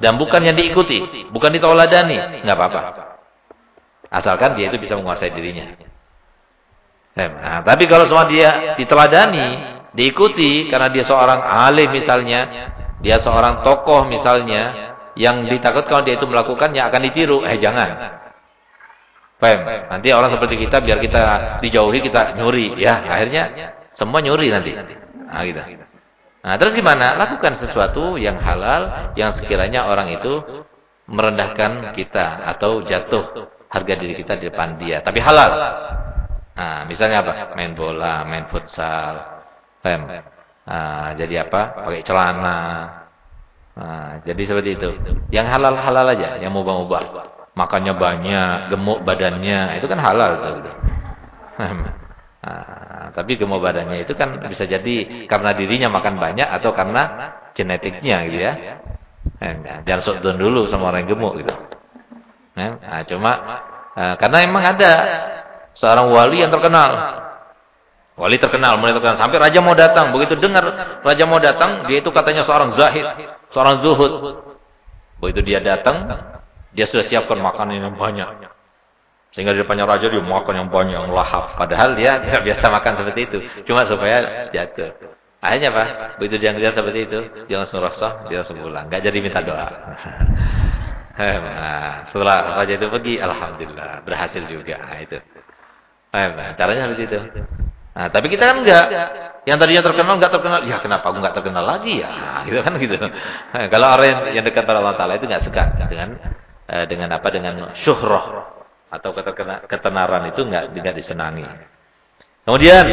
dan bukan yang diikuti, bukan ditoladani, nggak apa-apa. Asalkan dia itu bisa menguasai dirinya. Nah, tapi kalau semua dia diteladani, diikuti karena dia seorang alim misalnya, dia seorang tokoh misalnya yang ditakut kalau dia itu melakukannya akan ditiru. Eh jangan. Pem, nanti orang seperti kita biar kita dijauhi kita nyuri ya. Akhirnya semua nyuri nanti. Nah, gitu. Nah, terus gimana? Lakukan sesuatu yang halal yang sekiranya orang itu merendahkan kita atau jatuh harga diri kita di depan dia, tapi halal. Nah, misalnya apa? Main bola, main futsal. Pem. Nah, jadi apa? Pakai celana. Nah, jadi seperti itu. Yang halal-halal aja, yang mubah-mubah. Makannya banyak, gemuk badannya, itu kan halal tuh. Gitu. (laughs) Nah, tapi gemuk badannya itu kan bisa jadi karena dirinya makan banyak atau karena genetiknya gitu ya. Nah, jangan sok dulu sama orang gemuk gitu. Nah, cuma nah, karena emang ada seorang wali yang terkenal Wali terkenal, mulai terkenal. Sampai raja mau datang. Begitu dengar raja mau datang, dia itu katanya seorang zahid, seorang zuhud. Begitu dia datang, dia sudah siapkan makanan yang banyak. Sehingga di depannya raja dia makan yang banyak, yang lahap. Padahal dia tidak biasa makan seperti itu. Cuma supaya jatuh. Akhirnya apa? Begitu dia ngeliat seperti itu, dia langsung rasa, dia langsung pulang. Gak jadi minta doa. (laughs) nah, setelah raja itu pergi, Alhamdulillah, berhasil juga. Nah, itu. Nah, caranya seperti itu. Nah, tapi kita kan enggak. Yang tadinya terkenal enggak terkenal. Ya kenapa aku enggak terkenal lagi ya? (laughs) Gitu kan gitu. (laughs) Kalau orang yang, yang dekat pada Allah Taala itu enggak suka dengan eh, dengan apa dengan syuhrah atau ketenaran itu enggak enggak disenangi. Kemudian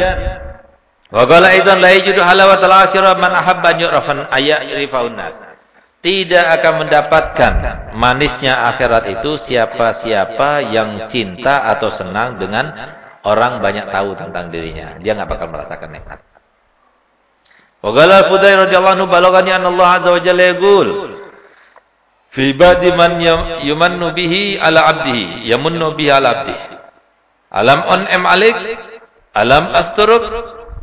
wa qala aidan la yajidu halawatal akhirah man ahabba yu'rafan. Tidak akan mendapatkan manisnya akhirat itu siapa-siapa yang cinta atau senang dengan orang banyak tahu tentang dirinya. Dia nggak bakal merasakan nikmat. Wa qala Fudail radhiyallahu anhu balagani anna Allah azza wa jalla yaqul fi ba'di man yumannu bihi ala 'abdihi yamunnu bihi ala 'abdihi. Alam un'am 'alik alam asturuk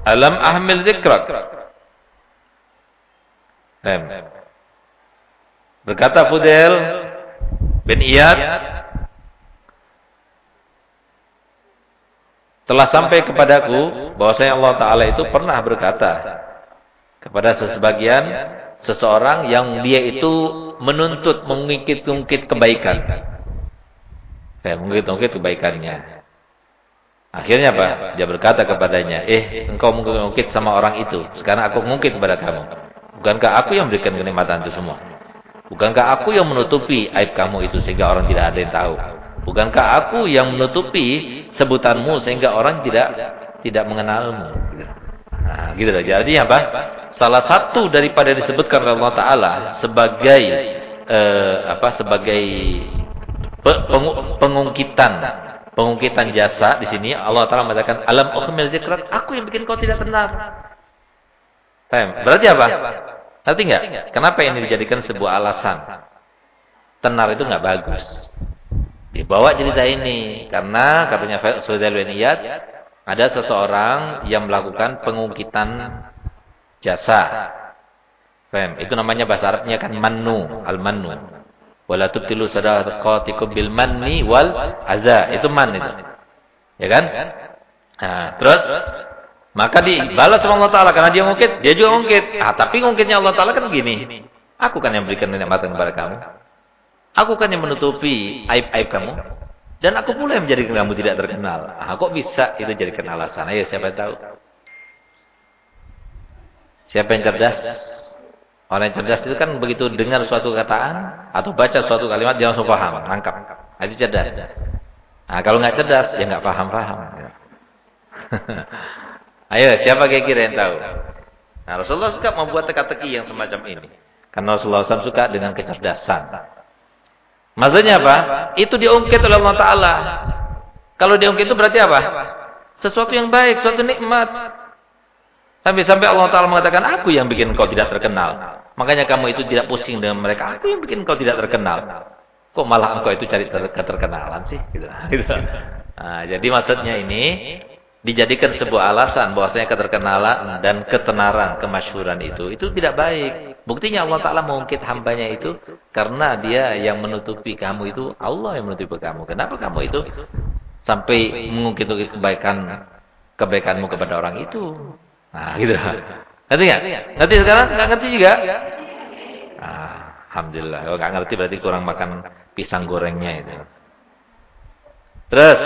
alam ahmil dzikrak. Berkata Fudail bin Iyad telah sampai kepadaku bahwasanya Allah taala itu pernah berkata kepada sesebagian seseorang yang dia itu menuntut mengungkit-ungkit kebaikan. Ya, mengungkit-ungkit kebaikannya. Akhirnya apa? Dia berkata kepadanya, "Eh, engkau mengungkit sama orang itu. Sekarang aku mengungkit kepada kamu. Bukankah aku yang memberikan kenikmatan itu semua? Bukankah aku yang menutupi aib kamu itu sehingga orang tidak ada yang tahu?" Bukankah aku yang menutupi sebutanmu sehingga orang tidak tidak mengenalmu? Nah, gitu loh. Jadi apa? Salah satu daripada disebutkan oleh Allah Taala sebagai eh, apa? Sebagai pengungkitan pengungkitan jasa di sini Allah Taala mengatakan alam ukhmil zikrat aku yang bikin kau tidak kenal. Berarti apa? Nanti enggak? Kenapa ini dijadikan sebuah alasan? Tenar itu enggak bagus. Dibawa cerita ini karena katanya Sudail bin ada seseorang yang melakukan pengungkitan jasa. Faham? Itu namanya bahasa Arabnya kan mannu, al-mannu. Wala tubtilu sadaqatikum bil manni wal aza. Itu man itu. Ya kan? Nah, terus maka dibalas sama Allah Taala karena dia ngungkit, dia juga ngungkit. Ah, tapi ngungkitnya Allah Taala kan begini. Aku kan yang berikan nikmatan kepada kamu. Aku kan yang menutupi aib-aib kamu. Dan aku pula yang menjadikan kamu tidak terkenal. Ah, kok bisa itu jadi alasan? Ayo siapa yang tahu? Siapa yang cerdas? Orang yang cerdas itu kan begitu dengar suatu kataan atau baca suatu kalimat dia langsung paham, nangkap. Nah, itu cerdas. Nah, kalau nggak cerdas, ya nggak paham-paham. (laughs) Ayo, siapa kira-kira yang tahu? Nah, Rasulullah suka membuat teka-teki yang semacam ini. Karena Rasulullah SAW suka dengan kecerdasan. Maksudnya apa? Itu diungkit oleh Allah Ta'ala. Kalau diungkit itu berarti apa? Sesuatu yang baik, suatu nikmat. Sampai sampai Allah Ta'ala mengatakan, aku yang bikin kau tidak terkenal. Makanya kamu itu tidak pusing dengan mereka. Aku yang bikin kau tidak terkenal. Kok malah engkau itu cari ter keterkenalan sih? Gitu. (laughs) Nah, jadi maksudnya ini dijadikan sebuah alasan bahwasanya keterkenalan dan ketenaran, kemasyhuran itu itu tidak baik. Buktinya Allah Taala mengungkit hambanya itu karena dia yang menutupi kamu itu Allah yang menutupi kamu. Kenapa kamu itu sampai mengungkit kebaikan kebaikanmu kepada orang itu? Nah, gitu. Ngerti nggak? Ngerti sekarang? Nggak ngerti juga? Ah, Alhamdulillah. Kalau nggak ngerti berarti kurang makan pisang gorengnya itu. Terus.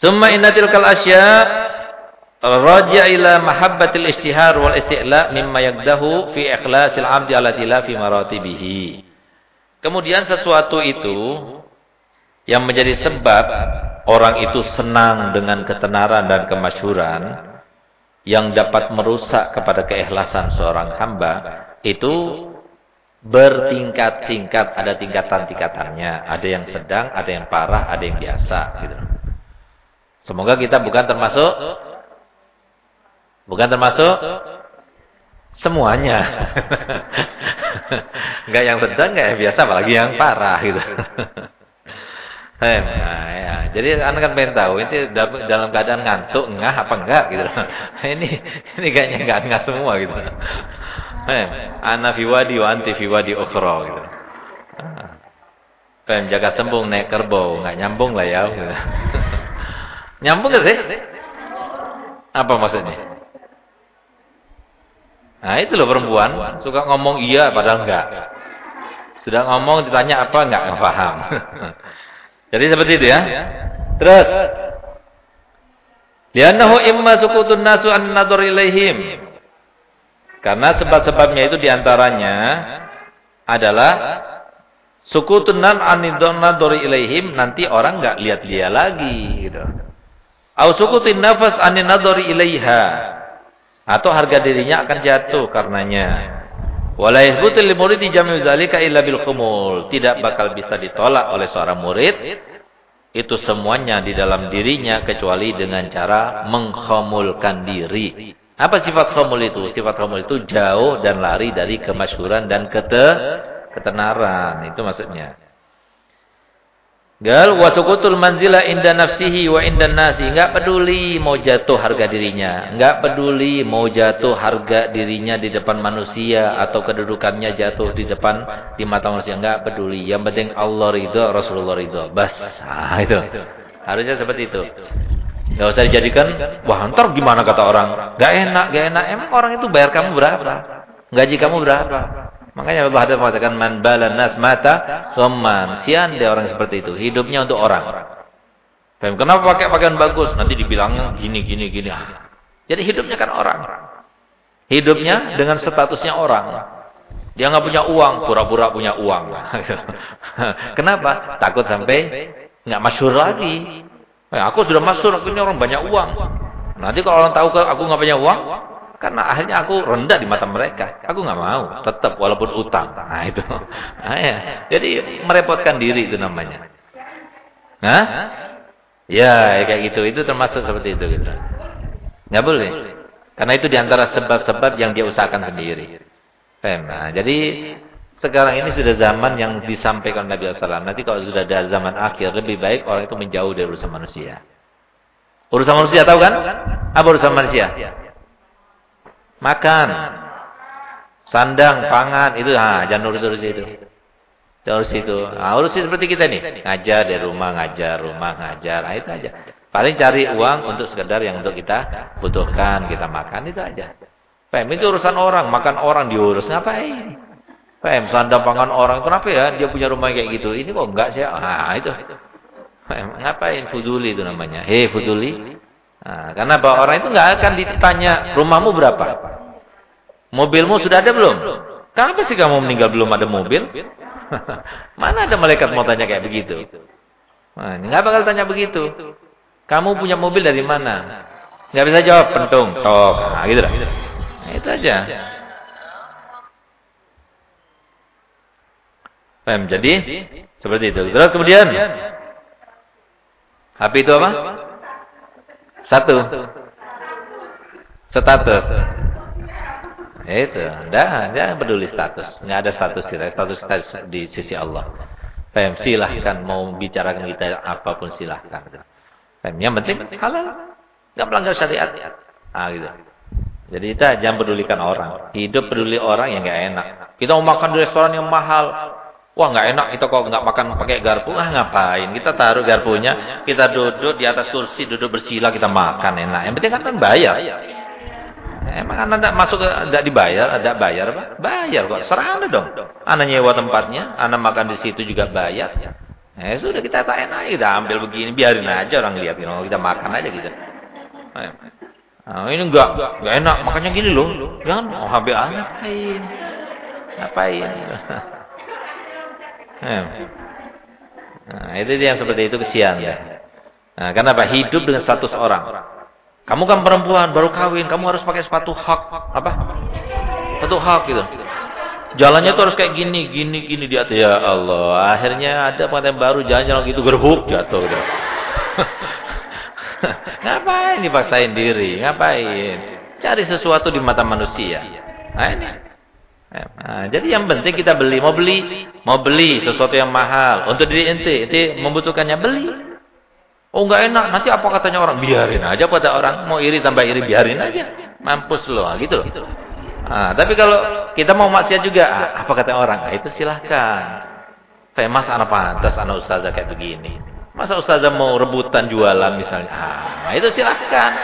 Summa inna tilkal asya raja ila mahabbatil istihar wal isti'la mimma yagdahu fi ikhlasil abdi ala tila fi maratibihi. Kemudian sesuatu itu yang menjadi sebab orang itu senang dengan ketenaran dan kemasyhuran yang dapat merusak kepada keikhlasan seorang hamba itu bertingkat-tingkat, ada tingkatan-tingkatannya, ada yang sedang, ada yang parah, ada yang biasa gitu. Semoga kita bukan termasuk bukan termasuk semuanya. enggak yang sedang, enggak yang biasa, apalagi yang parah gitu. Nah, ya. Jadi anak kan pengen tahu ini dalam keadaan ngantuk, ngah apa enggak gitu. (laughs) ini ini kayaknya enggak ngah semua gitu. Eh, ana fi wadi wa anti fi wadi ukhra gitu. Pengen jaga sembung naik kerbau, enggak nyambung lah ya. Gitu. nyambung enggak sih? Apa maksudnya? Nah, itu loh perempuan suka ngomong iya padahal enggak. Sudah ngomong ditanya apa enggak paham. (laughs) Jadi seperti itu ya. Terus. Liannahu imma sukutun nasu an nadhur ilaihim. Karena sebab-sebabnya itu di antaranya adalah sukutun nan an nadhur ilaihim nanti orang enggak lihat dia lagi gitu. Au sukutin nafas an nadhur ilaiha. Atau harga dirinya akan jatuh karenanya. Wala yathbutu lil muridi jam'u dzalika illa bil khumul. Tidak bakal bisa ditolak oleh seorang murid itu semuanya di dalam dirinya kecuali dengan cara mengkhomulkan diri. Apa sifat khomul itu? Sifat khomul itu jauh dan lari dari kemasyhuran dan kete ketenaran. Itu maksudnya. Gal wasukutul manzila inda nafsihi wa inda nasi. Enggak peduli mau jatuh harga dirinya. Enggak peduli mau jatuh harga dirinya di depan manusia atau kedudukannya jatuh di depan di mata manusia. Enggak peduli. Yang penting Allah ridho, Rasulullah ridho. Bas. Nah, itu. Harusnya seperti itu. Enggak usah dijadikan, wah ntar gimana kata orang. Enggak enak, enggak enak. Emang orang itu bayar kamu berapa? Gaji kamu berapa? Makanya Allah ada mengatakan man balan nas mata soman. Sian dia orang seperti itu. Hidupnya untuk orang. Dan kenapa pakai pakaian bagus? Nanti dibilang gini gini gini. Jadi hidupnya kan orang. Hidupnya dengan statusnya orang. Dia nggak punya uang, pura-pura punya uang. (laughs) Kenapa? Takut sampai nggak masyur lagi. Eh, aku sudah masyur, aku ini orang banyak uang. Nanti kalau orang tahu aku nggak punya uang, karena akhirnya aku rendah di mata mereka. Aku nggak mau, tetap walaupun utang. Nah itu. Nah, ya. Jadi merepotkan diri itu namanya. Nah, ya kayak gitu. Itu termasuk seperti itu gitu. Nggak boleh. Karena itu di antara sebab-sebab yang dia usahakan sendiri. Nah, jadi sekarang ini sudah zaman yang disampaikan Nabi SAW. Nanti kalau sudah ada zaman akhir, lebih baik orang itu menjauh dari urusan manusia. Urusan manusia tahu kan? Apa urusan manusia? Makan. Sandang, pangan, itu ah jangan urus-urus itu. Jangan urus itu. Ah, urus seperti kita nih. Ngajar dari rumah, ngajar, rumah, ngajar. Nah, itu aja. Paling cari uang untuk sekedar yang untuk kita butuhkan, kita makan itu aja. Pem itu urusan orang, makan orang diurus ngapain? Pem sandang pangan orang kenapa ya dia punya rumah kayak gitu? Ini kok enggak sih? Ah itu. Pem ngapain fuduli itu namanya? Hei fuduli, Nah, karena bahwa orang itu nggak akan ditanya rumahmu berapa. Mobilmu sudah ada belum? Kenapa sih kamu meninggal belum ada mobil? (laughs) Mana ada malaikat mau tanya kayak begitu? Nah, nggak bakal tanya begitu. Kamu punya mobil dari mana? Nggak bisa jawab pentung, tok. Nah, gitu lah. Nah, itu aja. Jadi seperti itu. Terus kemudian HP itu apa? Satu. Status. Itu, dah, jangan peduli status. Enggak ada status kita, status status di sisi Allah. Paham? Silahkan mau bicarakan kita apa pun silahkan. Paham? Yang penting halal. Enggak melanggar syariat. Ah gitu. Jadi kita jangan pedulikan orang. Hidup peduli orang yang enggak enak. Kita mau makan di restoran yang mahal. Wah nggak enak itu kok nggak makan pakai garpu. Ah ngapain? Kita taruh garpunya, kita duduk di atas kursi, duduk bersila, kita makan enak. Yang penting kan bayar. Emang anda masuk tidak dibayar, ada bayar apa? Bayar kok, serah anda dong. Anda nyewa tempatnya, anda makan di situ juga bayar. Eh sudah kita tak enak, kita ambil begini, biarin aja orang lihat, kita makan aja gitu. Nah, ini enggak, enggak enak, makanya gini loh. Jangan, oh habis ngapain? Ngapain? Nah, itu dia yang seperti itu kesian ya. Nah, kenapa? Hidup dengan status orang. Kamu kan perempuan, baru kawin, kamu harus pakai sepatu hak. Apa? Sepatu hak gitu. Jalannya tuh harus kayak gini, gini, gini di atas. Ya Allah, akhirnya ada pengantin baru jalan-jalan gitu, gerbuk, jatuh gitu. (laughs) Ngapain dipaksain diri? Ngapain? Cari sesuatu di mata manusia. Nah, ini. Nah, jadi yang penting kita beli, mau beli, mau beli sesuatu yang mahal untuk diri ente, ente membutuhkannya beli. Oh enggak enak, nanti apa katanya orang? Biarin aja pada orang mau iri tambah iri biarin aja. Mampus loh, gitu loh. Nah, tapi kalau kita mau maksiat juga, ah, apa kata orang? Nah, itu silahkan. Mas anak pantas, anak ustazah kayak begini. Masa ustazah mau rebutan jualan misalnya? Ah, itu silahkan.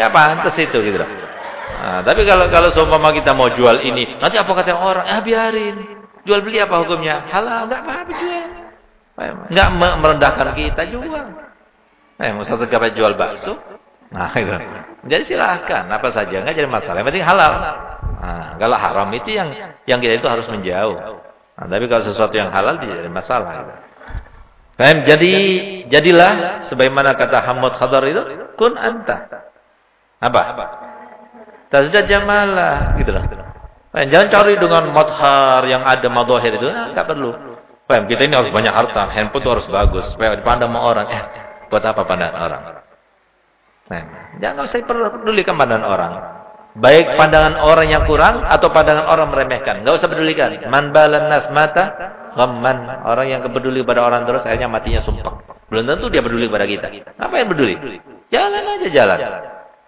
Ya pantas itu gitu loh. Nah, tapi kalau kalau seumpama kita mau jual ini, nanti apa kata orang? Ah biarin. Jual beli apa hukumnya? Halal, enggak apa-apa jual. Enggak merendahkan kita jual. Eh, satu kapan jual bakso? Nah, itu. Jadi silahkan, apa saja, enggak jadi masalah. Yang penting halal. Nah, kalau haram itu yang yang kita itu harus menjauh. Nah, tapi kalau sesuatu yang halal tidak ada masalah. Nah, jadi jadilah sebagaimana kata Hamad Khadar itu, kun anta. Apa? Tazdad jamalah, gitu loh. Nah, jangan cari dengan madhar yang ada madhahir itu, enggak ah, perlu. Paham? Kita ini harus banyak harta, handphone itu harus bagus supaya dipandang sama orang. Eh, Buat apa pandangan orang? Nah, jangan usah pedulikan pandangan orang. Baik pandangan orang yang kurang atau pandangan orang meremehkan. Enggak usah pedulikan. Man balan nas mata ghamman. Orang yang peduli pada orang terus akhirnya matinya sumpah. Belum tentu dia peduli pada kita. Apa yang peduli? Jalan aja jalan.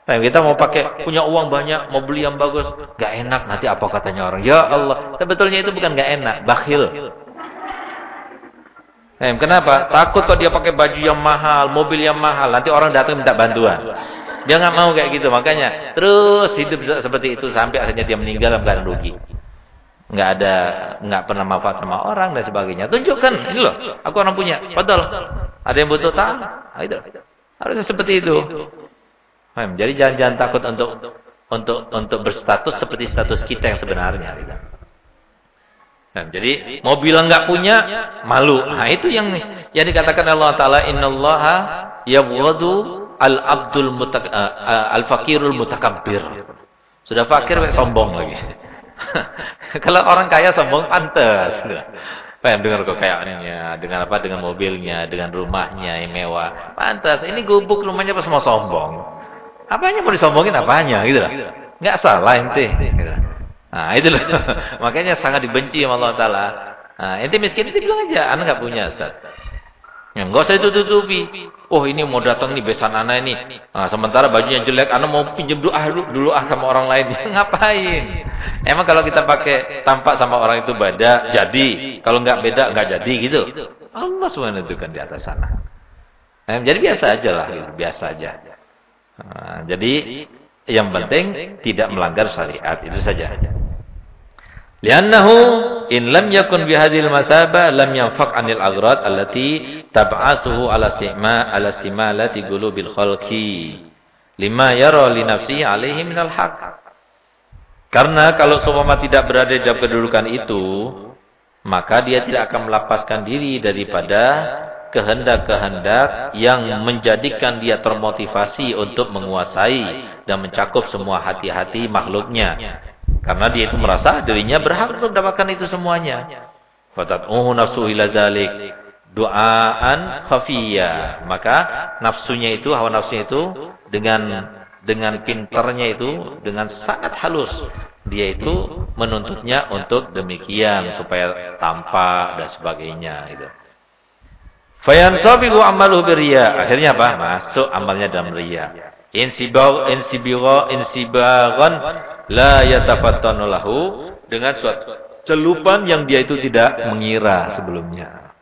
Nah, kita mau pakai punya uang banyak, mau beli yang bagus, gak enak nanti apa katanya orang. Ya Allah, sebetulnya itu bukan gak enak, bakhil. Eh, kenapa? Takut kok dia pakai baju yang mahal, mobil yang mahal, nanti orang datang minta bantuan. Dia nggak mau kayak gitu, makanya terus hidup seperti itu sampai akhirnya dia meninggal dalam keadaan rugi. Nggak ada, nggak pernah manfaat sama orang dan sebagainya. Tunjukkan, ini loh, aku orang punya, padahal ada yang butuh tak? Nah, itu. Harusnya seperti itu. Jadi jangan-jangan takut untuk untuk untuk berstatus seperti status kita yang sebenarnya. Gitu. Jadi mau bilang nggak punya malu. Nah, itu yang yang dikatakan Allah taala innallaha yabghadu al-abdul mutak, uh, al-fakirul mutakabbir. Sudah fakir sombong lagi. (laughs) Kalau orang kaya sombong pantas. Dengar kekayaannya, dengan apa? Dengan mobilnya, dengan rumahnya yang mewah. Pantas. Ini gubuk rumahnya pas mau sombong. Apanya mau disombongin apanya gitu lah. Enggak salah ente gitu. Nah, itu loh. (laughs) Makanya sangat dibenci sama Allah Taala. Nah, ente miskin itu bilang aja, anak nggak punya, Ustaz. Ya, enggak usah ditutupi. Oh, ini mau datang nih besan anak ini. Nah, sementara bajunya jelek, anak mau pinjam doa dulu, dulu ah sama orang lain. (laughs) Ngapain? Emang kalau kita pakai tampak sama orang itu beda, jadi. Kalau nggak beda, nggak jadi gitu. Allah SWT menentukan di atas sana. Nah, jadi biasa aja lah, gitu. biasa aja. Nah, jadi yang penting tidak melanggar syariat itu saja. Liannahu in lam yakun bihadil masaba lam yanfaq anil aghrad allati tab'athuhu ala istima ala istimalati qulubil khalqi lima yara li nafsihi alaihi minal haq. Karena kalau seumpama tidak berada di dalam kedudukan itu, maka dia tidak akan melepaskan diri daripada kehendak-kehendak yang menjadikan dia termotivasi untuk menguasai dan mencakup semua hati-hati makhluknya. Karena dia itu merasa dirinya berhak untuk mendapatkan itu semuanya. Fatat'uhu nafsu ila du'aan khafiyya. Maka nafsunya itu, hawa nafsunya itu dengan dengan pintarnya itu dengan sangat halus dia itu menuntutnya untuk demikian supaya tampak dan sebagainya gitu. Fayansabihu amaluhu birriya. Akhirnya apa? Masuk amalnya dalam riya. Insibagh insibagha insibaghan la yatafattanu lahu dengan suatu celupan yang dia itu tidak mengira sebelumnya.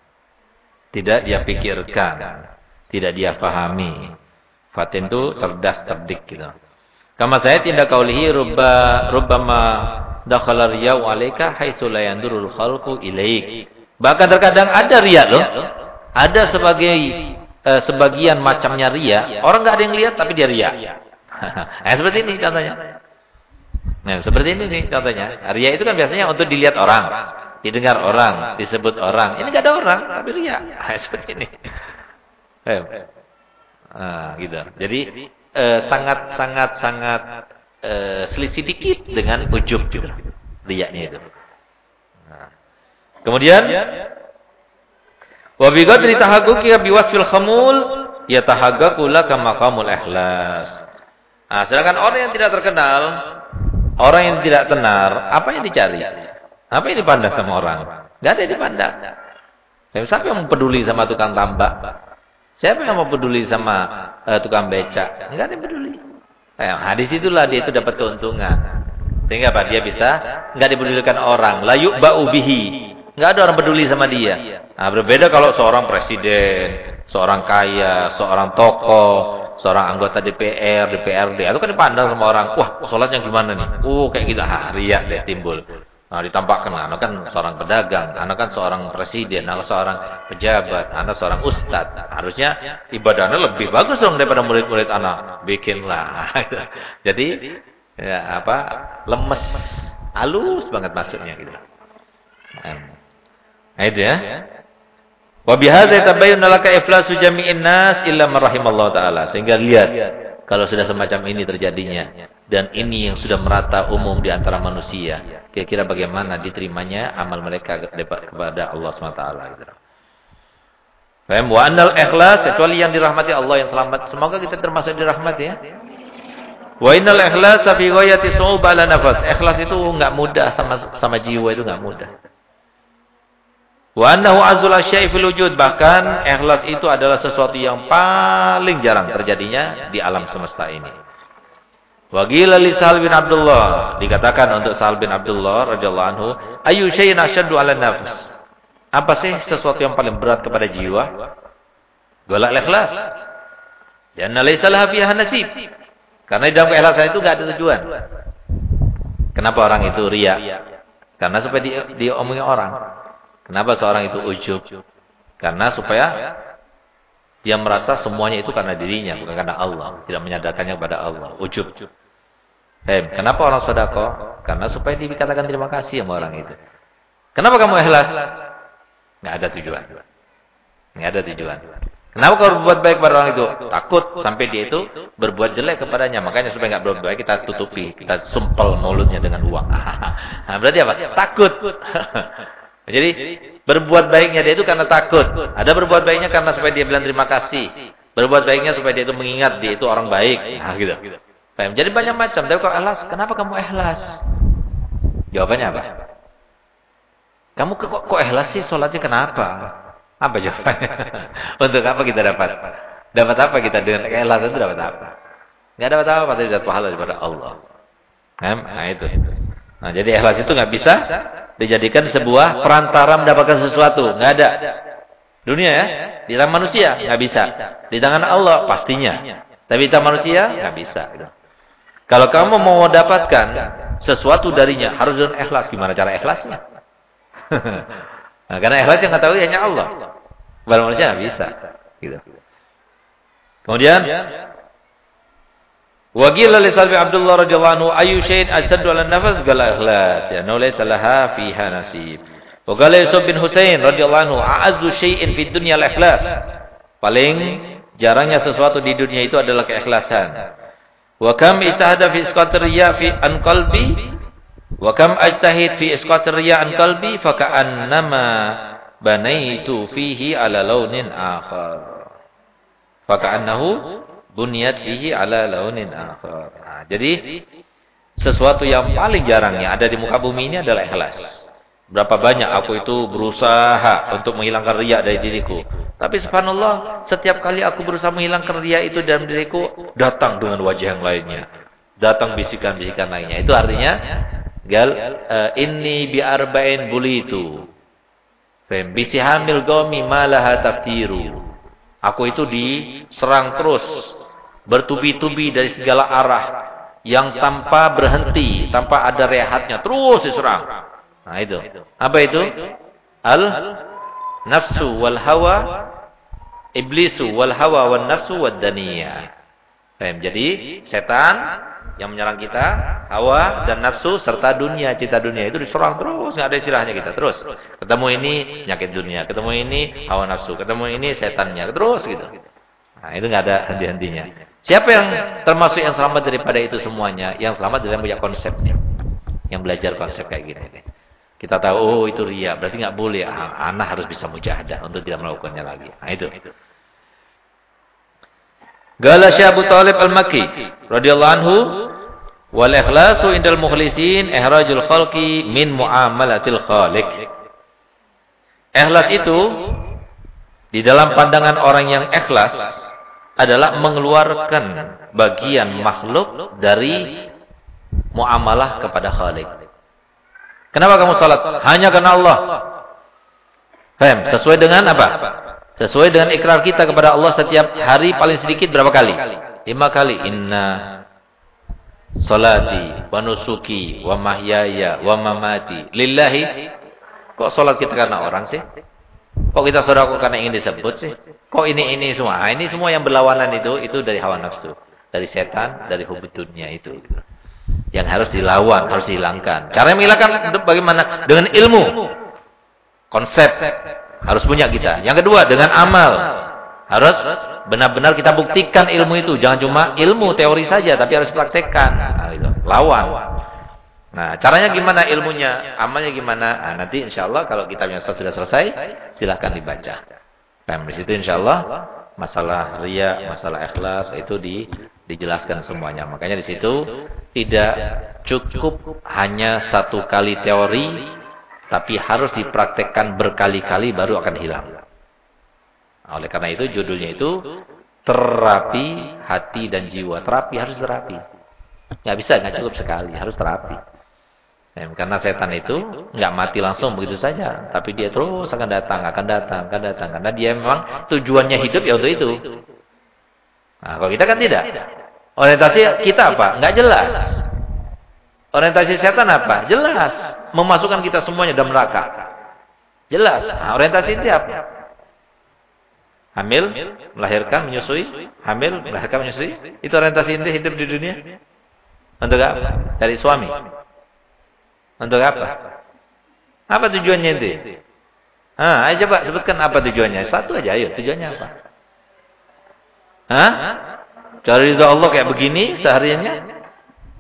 Tidak dia pikirkan, tidak dia pahami. Fatin itu cerdas cerdik gitu. Kama saya tindak kaulihi rubba rubbama dakhala riya'u 'alaika haitsu la yandurul khalqu ilaik. Bahkan terkadang ada riya loh. Ada sebagai eh, sebagian macamnya riya, orang enggak ada yang lihat tapi dia riya. nah, (laughs) seperti ini contohnya. Nah, seperti ini nih contohnya. Riya itu kan biasanya untuk dilihat orang, didengar orang, disebut orang. Ini enggak ada orang, tapi riya. Nah, (laughs) seperti ini. Nah, gitu. Jadi eh, sangat sangat sangat eh, selisih dikit dengan ujub juga itu. Nah. Kemudian wa bi qadri tahaqquqi bi wasfil khamul yatahaqqaqu laka maqamul ikhlas. Nah, sedangkan orang yang tidak terkenal, orang yang tidak tenar, apa yang dicari? Apa yang dipandang sama orang? Enggak ada yang dipandang. Dan siapa yang peduli sama tukang tambak? Siapa yang mau peduli sama uh, tukang beca? Enggak ada yang peduli. Eh, hadis itulah dia itu dapat keuntungan. Sehingga apa? Dia bisa enggak dipedulikan orang. Layuk ba'u bihi. Enggak ada orang peduli sama dia. Nah, berbeda kalau seorang presiden, seorang kaya, seorang tokoh, seorang anggota DPR, DPRD. Itu kan dipandang sama orang. Wah, sholatnya gimana nih? Uh, kayak gitu. Ah, riak deh timbul. Nah, ditampakkan anak kan seorang pedagang, anak kan seorang presiden, anak seorang pejabat, anak seorang ustad. Harusnya ibadahnya lebih bagus dong daripada murid-murid anak. Bikinlah. (laughs) Jadi ya apa? lemes, halus banget maksudnya gitu. Nah, itu ya. Wa bihadza tabayyana laka iflasu jami'in nas illa man rahimallahu taala. Sehingga lihat kalau sudah semacam ini terjadinya dan ini yang sudah merata umum di antara manusia, kira-kira bagaimana diterimanya amal mereka kepada Allah SWT gitu. Faham wa annal ikhlas kecuali yang dirahmati Allah yang selamat. Semoga kita termasuk dirahmati ya. Wa innal ikhlas fi ghayati su'uba ala nafas. Ikhlas itu enggak mudah sama sama jiwa itu enggak mudah. Wa annahu azul asya'i fil wujud. Bahkan ikhlas itu adalah sesuatu yang paling jarang terjadinya di alam semesta ini. Wa qila li Sa'al bin Abdullah, dikatakan untuk Sa'al bin Abdullah radhiyallahu anhu, ayu syai'in asyaddu 'ala nafs? Apa sih sesuatu yang paling berat kepada jiwa? Golak ikhlas. Jangan laisa laha fiha nasib. Karena di dalam keikhlasan itu enggak ada tujuan. Kenapa orang itu riya? Karena supaya di, diomongi orang. Kenapa seorang itu ujub? Karena supaya dia merasa semuanya itu karena dirinya, bukan karena Allah. Tidak menyadarkannya kepada Allah. Ujub. Hey, kenapa orang sodako? Karena supaya dikatakan terima kasih sama orang itu. Kenapa kamu ikhlas? Nggak ada tujuan. Nggak ada tujuan. Kenapa kau berbuat baik pada orang itu? Takut sampai dia itu berbuat jelek kepadanya. Makanya supaya nggak berbuat baik kita tutupi, kita sumpel mulutnya dengan uang. (laughs) nah, berarti apa? Takut. Jadi berbuat baiknya dia itu karena takut. Ada berbuat baiknya karena supaya dia bilang terima kasih. Berbuat baiknya supaya dia itu mengingat dia itu orang baik. Nah, gitu. Jadi banyak macam. Tapi kok ikhlas, kenapa kamu ikhlas? Jawabannya apa? Kamu kok, kok ikhlas sih sholatnya kenapa? Apa jawabannya? (laughs) Untuk apa kita dapat? Dapat apa kita dengan ikhlas itu dapat apa? Enggak dapat apa-apa dari dapat pahala daripada Allah. Nah, itu. Nah, jadi ikhlas itu nggak bisa dijadikan sebuah perantara mendapatkan sesuatu. Nggak ada. Dunia ya, di tangan manusia nggak bisa. Di tangan Allah pastinya. Tapi di tangan manusia nggak bisa. Kalau kamu mau dapatkan sesuatu darinya harus dengan ikhlas. Gimana cara ikhlasnya? (laughs) nah, karena ikhlas yang tahu hanya Allah. Kepada manusia nggak bisa. Gitu. Kemudian Wa qila li Salbi Abdullah radhiyallahu anhu ayu syai'in ashaddu 'ala nafas qala ikhlas ya no laysa laha fiha nasib. Wa qala Yusuf bin Husain radhiyallahu anhu a'azzu syai'in fid dunya al-ikhlas. Paling jarangnya sesuatu di dunia itu adalah keikhlasan. Wa kam itahada fi isqatir riya fi an qalbi wa kam ajtahid fi isqatir an qalbi fa ka'annama banaitu fihi ala launin akhar. Fa ka'annahu Bunyat bihi ala launin akhar. Nah, jadi sesuatu yang paling jarang yang ada di muka bumi ini adalah ikhlas. Berapa banyak aku itu berusaha untuk menghilangkan riak dari diriku. Tapi subhanallah, setiap kali aku berusaha menghilangkan riak itu dalam diriku, datang dengan wajah yang lainnya. Datang bisikan-bisikan lainnya. Itu artinya, gal uh, inni bi arba'in bulitu. Fem bisi hamil gomi malaha taftiru. Aku itu diserang terus bertubi-tubi dari segala arah yang tanpa berhenti, tanpa ada rehatnya, terus diserang. Nah itu. Apa itu? Al nafsu wal hawa iblisu wal hawa wan nafsu wad. Jadi setan yang menyerang kita, hawa dan nafsu serta dunia, cita dunia itu diserang terus, nggak ada istilahnya kita terus. Ketemu ini nyakit dunia, ketemu ini hawa nafsu, ketemu ini setannya, terus gitu. Nah, itu nggak ada henti-hentinya. Siapa yang termasuk yang selamat daripada itu semuanya? Yang selamat adalah yang punya konsepnya. Yang belajar konsep kayak gini. Kita tahu, oh itu ria. Berarti nggak boleh. Ah, anak harus bisa mujahadah untuk tidak melakukannya lagi. Nah itu. Gala Abu Talib Al-Makki radhiyallahu anhu wal ikhlasu indal mukhlisin ihrajul khalqi min muamalatil khaliq. Ikhlas itu di dalam pandangan orang yang ikhlas adalah mengeluarkan bagian makhluk dari muamalah kepada Khalik. Kenapa kamu salat? Hanya karena Allah. Faham? Sesuai dengan apa? Sesuai dengan ikrar kita kepada Allah setiap hari paling sedikit berapa kali? Lima kali. Inna salati wa nusuki wa mahyaya wa mamati lillahi. Kok salat kita karena orang sih? Kok kita sodako karena ingin disebut sih? Kok ini ini semua? Nah, ini semua yang berlawanan itu itu dari hawa nafsu, dari setan, dari hobi dunia itu. Yang harus dilawan, harus dihilangkan. Cara menghilangkan bagaimana? Dengan ilmu. Konsep harus punya kita. Yang kedua dengan amal. Harus benar-benar kita buktikan ilmu itu. Jangan cuma ilmu teori saja, tapi harus praktekkan. Nah, itu. Lawan. Nah, caranya gimana ilmunya, amalnya gimana? Nah, nanti insya Allah kalau kitabnya sudah selesai, silahkan dibaca. Nah, di situ insya Allah masalah ria, masalah ikhlas itu di, dijelaskan semuanya. Makanya di situ tidak cukup hanya satu kali teori, tapi harus dipraktekkan berkali-kali baru akan hilang. Nah, oleh karena itu judulnya itu terapi hati dan jiwa. Terapi harus terapi. Nggak bisa, nggak cukup sekali, harus terapi. Ya, karena setan itu nggak mati langsung begitu saja, tapi dia terus akan datang, akan datang, akan datang. Karena dia memang tujuannya hidup ya untuk itu. Nah, kalau kita kan tidak. Orientasi kita apa? Nggak jelas. Orientasi setan apa? Jelas. Memasukkan kita semuanya dalam neraka. Jelas. Nah, orientasi itu apa? Hamil, melahirkan, menyusui. Hamil, melahirkan, menyusui. Itu orientasi inti hidup di dunia. Untuk apa? Dari suami. Untuk apa? Apa tujuannya itu? Ah, ayo coba sebutkan apa tujuannya. Satu aja, ayo. Tujuannya apa? Hah? Cari ridho Allah kayak begini sehariannya?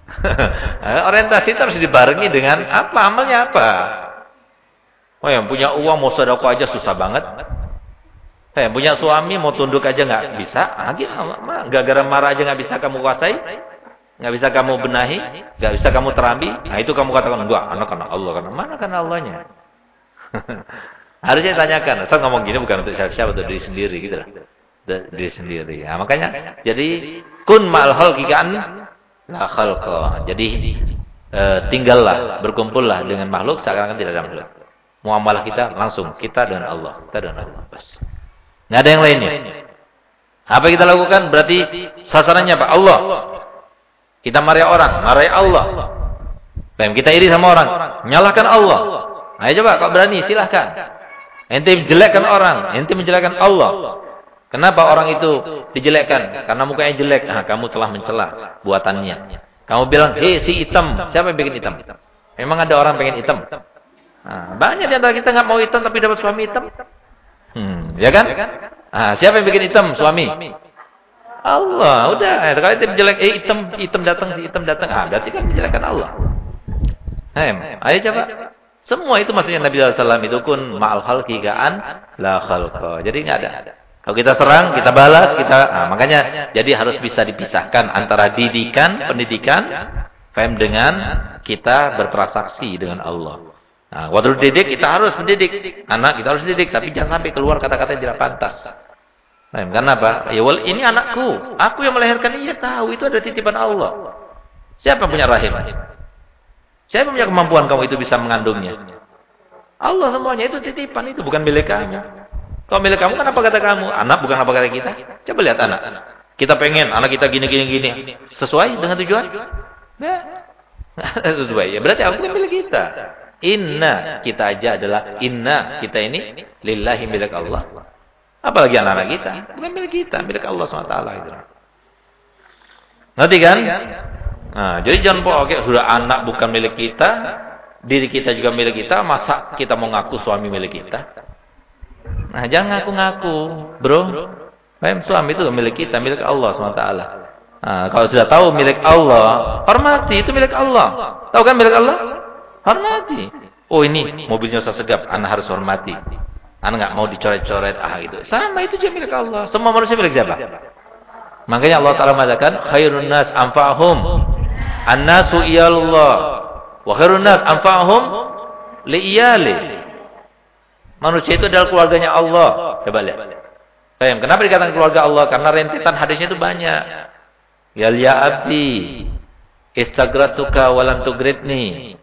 (laughs) Orientasi itu harus dibarengi dengan apa? Amalnya apa? Oh yang punya uang mau sedekah aja susah banget. Eh, punya suami mau tunduk aja nggak bisa. Ah, gimana? Gara-gara marah aja nggak bisa kamu kuasai. Nggak bisa kamu benahi, nggak bisa kamu terambi. Nah itu kamu katakan enggak, anak karena Allah karena mana karena Allahnya. (laughs) Harusnya tanyakan. Saya ngomong gini bukan untuk siapa-siapa, untuk diri sendiri gitu lah. Diri sendiri. Nah, makanya jadi kun ma'al khalqi kan la khalqa. Jadi e, tinggallah, berkumpullah dengan makhluk seakan-akan tidak ada makhluk. Muamalah kita langsung kita dengan Allah, kita dengan Allah. Bas. Nggak ada yang lainnya. Apa yang kita lakukan berarti sasarannya apa? Allah. Kita marah orang, marah Allah. Bagaimana kita iri sama orang, nyalahkan Allah. Ayo coba, kau berani, silahkan. Ente menjelekkan orang, ente menjelekkan Allah. Kenapa orang itu dijelekkan? Karena mukanya jelek. Nah, kamu telah mencela buatannya. Kamu bilang, hei si hitam. Siapa yang bikin hitam? Memang ada orang pengen hitam. Nah, banyak di antara kita nggak mau hitam tapi dapat suami hitam. Hmm, ya kan? Nah, siapa yang bikin hitam? Suami. Allah. Udah. Kalau itu jelek, eh hitam, hitam datang, si hitam datang. Ah, berarti kan menjelekkan Allah. Hem, ayo coba. Semua itu maksudnya Nabi SAW itu kun ma'al khalqi ka'an la khalqa. Jadi nggak ada. Kalau kita serang, kita balas, kita nah, makanya jadi harus bisa dipisahkan antara didikan, pendidikan, faham dengan kita bertransaksi dengan Allah. Nah, waktu didik kita harus mendidik anak, kita harus didik, tapi jangan sampai keluar kata-kata yang tidak pantas. Faham? Karena apa? Ya wal ini anakku, aku yang melahirkan ia tahu itu ada titipan Allah. Siapa yang punya rahim? Siapa yang punya kemampuan kamu itu bisa mengandungnya? Allah semuanya itu titipan itu bukan milik kamu. Kalau milik kamu kan apa kata kamu? Anak bukan apa kata kita? Coba lihat anak. Kita pengen anak kita gini gini gini. Sesuai dengan tujuan? Nah. Sesuai. Ya berarti aku kan milik kita. Inna kita aja adalah inna kita ini lillahi milik Allah. Apalagi anak-anak kita, bukan milik kita, milik Allah SWT. Ngerti kan? Nah, jadi jangan pokoknya sudah anak bukan milik kita, diri kita juga milik kita, masa kita mau ngaku suami milik kita? Nah, jangan ngaku-ngaku, bro. Paham suami itu milik kita, milik Allah SWT. Nah, kalau sudah tahu milik Allah, hormati itu milik Allah. Tahu kan milik Allah? Hormati. Oh ini mobilnya usah segap, anak harus hormati. Anak nggak mau dicoret-coret, ah gitu. Sama itu juga milik Allah. Semua manusia milik siapa? Makanya Allah Taala mengatakan khairun nas anfa'hum. An-nasu iyallah. Wa khairun nas anfa'hum li iyali. Manusia itu adalah keluarganya Allah. Coba lihat. Sayang, kenapa dikatakan keluarga Allah? Karena rentetan hadisnya itu banyak. Ya ya abdi, istagratuka walam tugritni.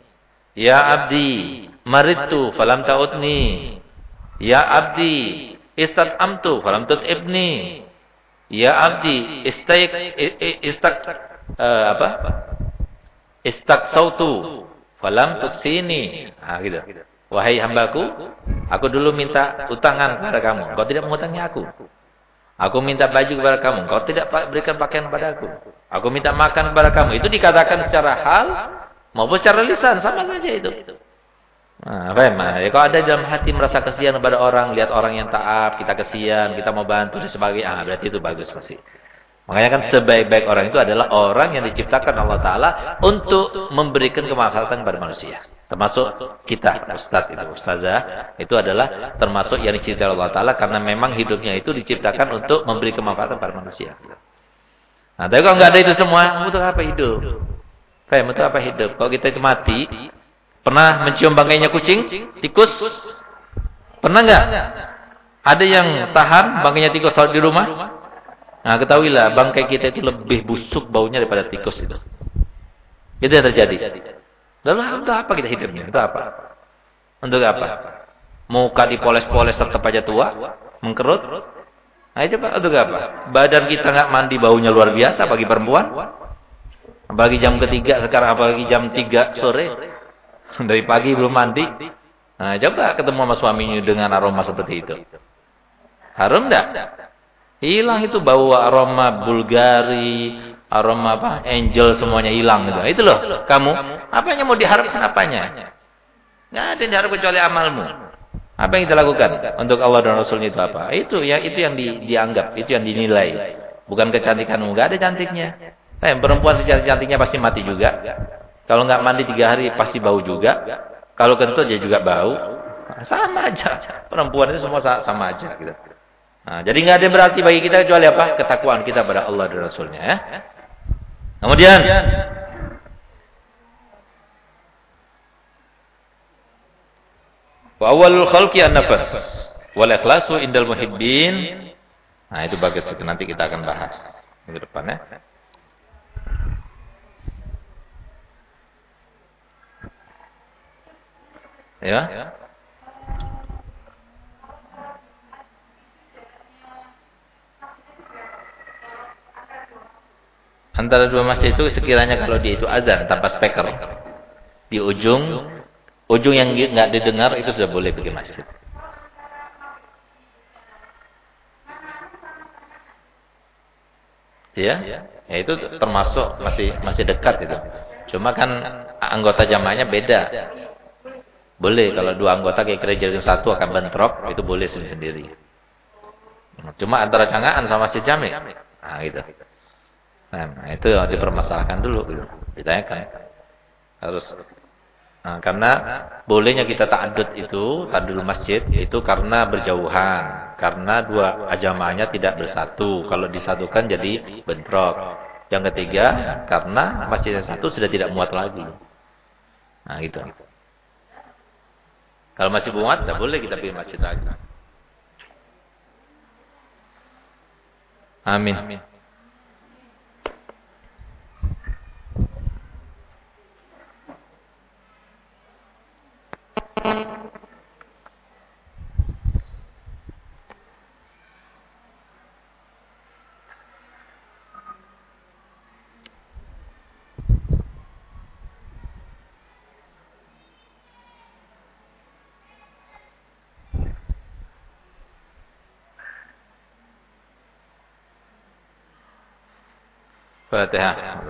Ya abdi, maritu falam ta'udni. Ya abdi, amtu falam tut'ibni. Ya abdi, istak istak uh, apa? sautu falam tuksini. Ah gitu. Wahai hambaku, aku dulu minta utangan kepada kamu. Kau tidak mengutangi aku. Aku minta baju kepada kamu. Kau tidak berikan pakaian kepada aku. Aku minta makan kepada kamu. Itu dikatakan secara hal maupun secara lisan. Sama saja itu. Nah? Ya, kalau ada dalam hati merasa kesian kepada orang, lihat orang yang taat, kita kesian, kita mau bantu dan sebagainya, ah, berarti itu bagus pasti. Makanya kan sebaik-baik orang itu adalah orang yang diciptakan Allah Ta'ala untuk memberikan kemanfaatan kepada manusia. Termasuk kita, Ustaz itu, Ustazah, itu adalah termasuk yang diciptakan Allah Ta'ala karena memang hidupnya itu diciptakan untuk memberi kemanfaatan pada manusia. Nah, tapi kalau nggak ada itu semua, untuk apa hidup? Kayak untuk apa hidup? Kalau kita itu mati, pernah mencium bangkainya kucing, tikus? Pernah nggak? Ada yang tahan bangkainya tikus di rumah? Nah, ketahuilah bangkai kita itu lebih busuk baunya daripada tikus itu. Itu yang terjadi. Lalu untuk apa kita hidupnya? Untuk apa? Untuk apa? Muka dipoles-poles tetap aja tua, mengkerut. Ayo coba untuk apa? Badan kita nggak mandi baunya luar biasa bagi perempuan. Apalagi jam ketiga sekarang apalagi jam tiga sore. (laughs) Dari pagi belum mandi. Nah, coba ketemu sama suaminya dengan aroma seperti itu. Harum enggak? Hilang itu bau aroma Bulgari, aroma apa angel semuanya hilang gitu. Itu loh kamu. Apanya mau diharapkan apanya? Nggak ada yang diharap kecuali amalmu. Apa yang kita lakukan untuk Allah dan Rasulnya itu apa? Itu yang itu yang di, dianggap, itu yang dinilai. Bukan kecantikanmu. Nggak ada cantiknya. Nah, perempuan secara cantiknya pasti mati juga. Kalau nggak mandi tiga hari pasti bau juga. Kalau kentut dia juga bau. Nah, sama aja. Perempuan itu semua sama aja gitu. Nah, jadi nggak ada berarti bagi kita kecuali apa? Ketakwaan kita pada Allah dan Rasulnya ya. Kemudian wa awwalul khalqi an-nafas wal ikhlasu indal muhibbin. Nah, itu bagus nanti kita akan bahas minggu depan ya. Ya. Antara dua masjid itu sekiranya kalau dia itu azan tanpa speaker di ujung ujung yang nggak didengar itu sudah boleh pergi masjid. Ya, ya itu termasuk masih masih dekat itu. Cuma kan anggota jamaahnya beda. Boleh kalau dua anggota kira-kira jadi satu akan bentrok, itu boleh sendiri-sendiri. Cuma antara cangaan sama masjid jami. Nah, gitu. Nah, itu dipermasalahkan dulu gitu. Ditanyakan. Harus Nah, karena bolehnya kita ta'adud itu, ta'adud masjid, itu karena berjauhan. Karena dua agamanya tidak bersatu. Kalau disatukan jadi bentrok. Yang ketiga, karena masjid yang satu sudah tidak muat lagi. Nah, gitu. Kalau masih muat, tidak boleh kita pilih masjid lagi. Amin. Amin. فاتحة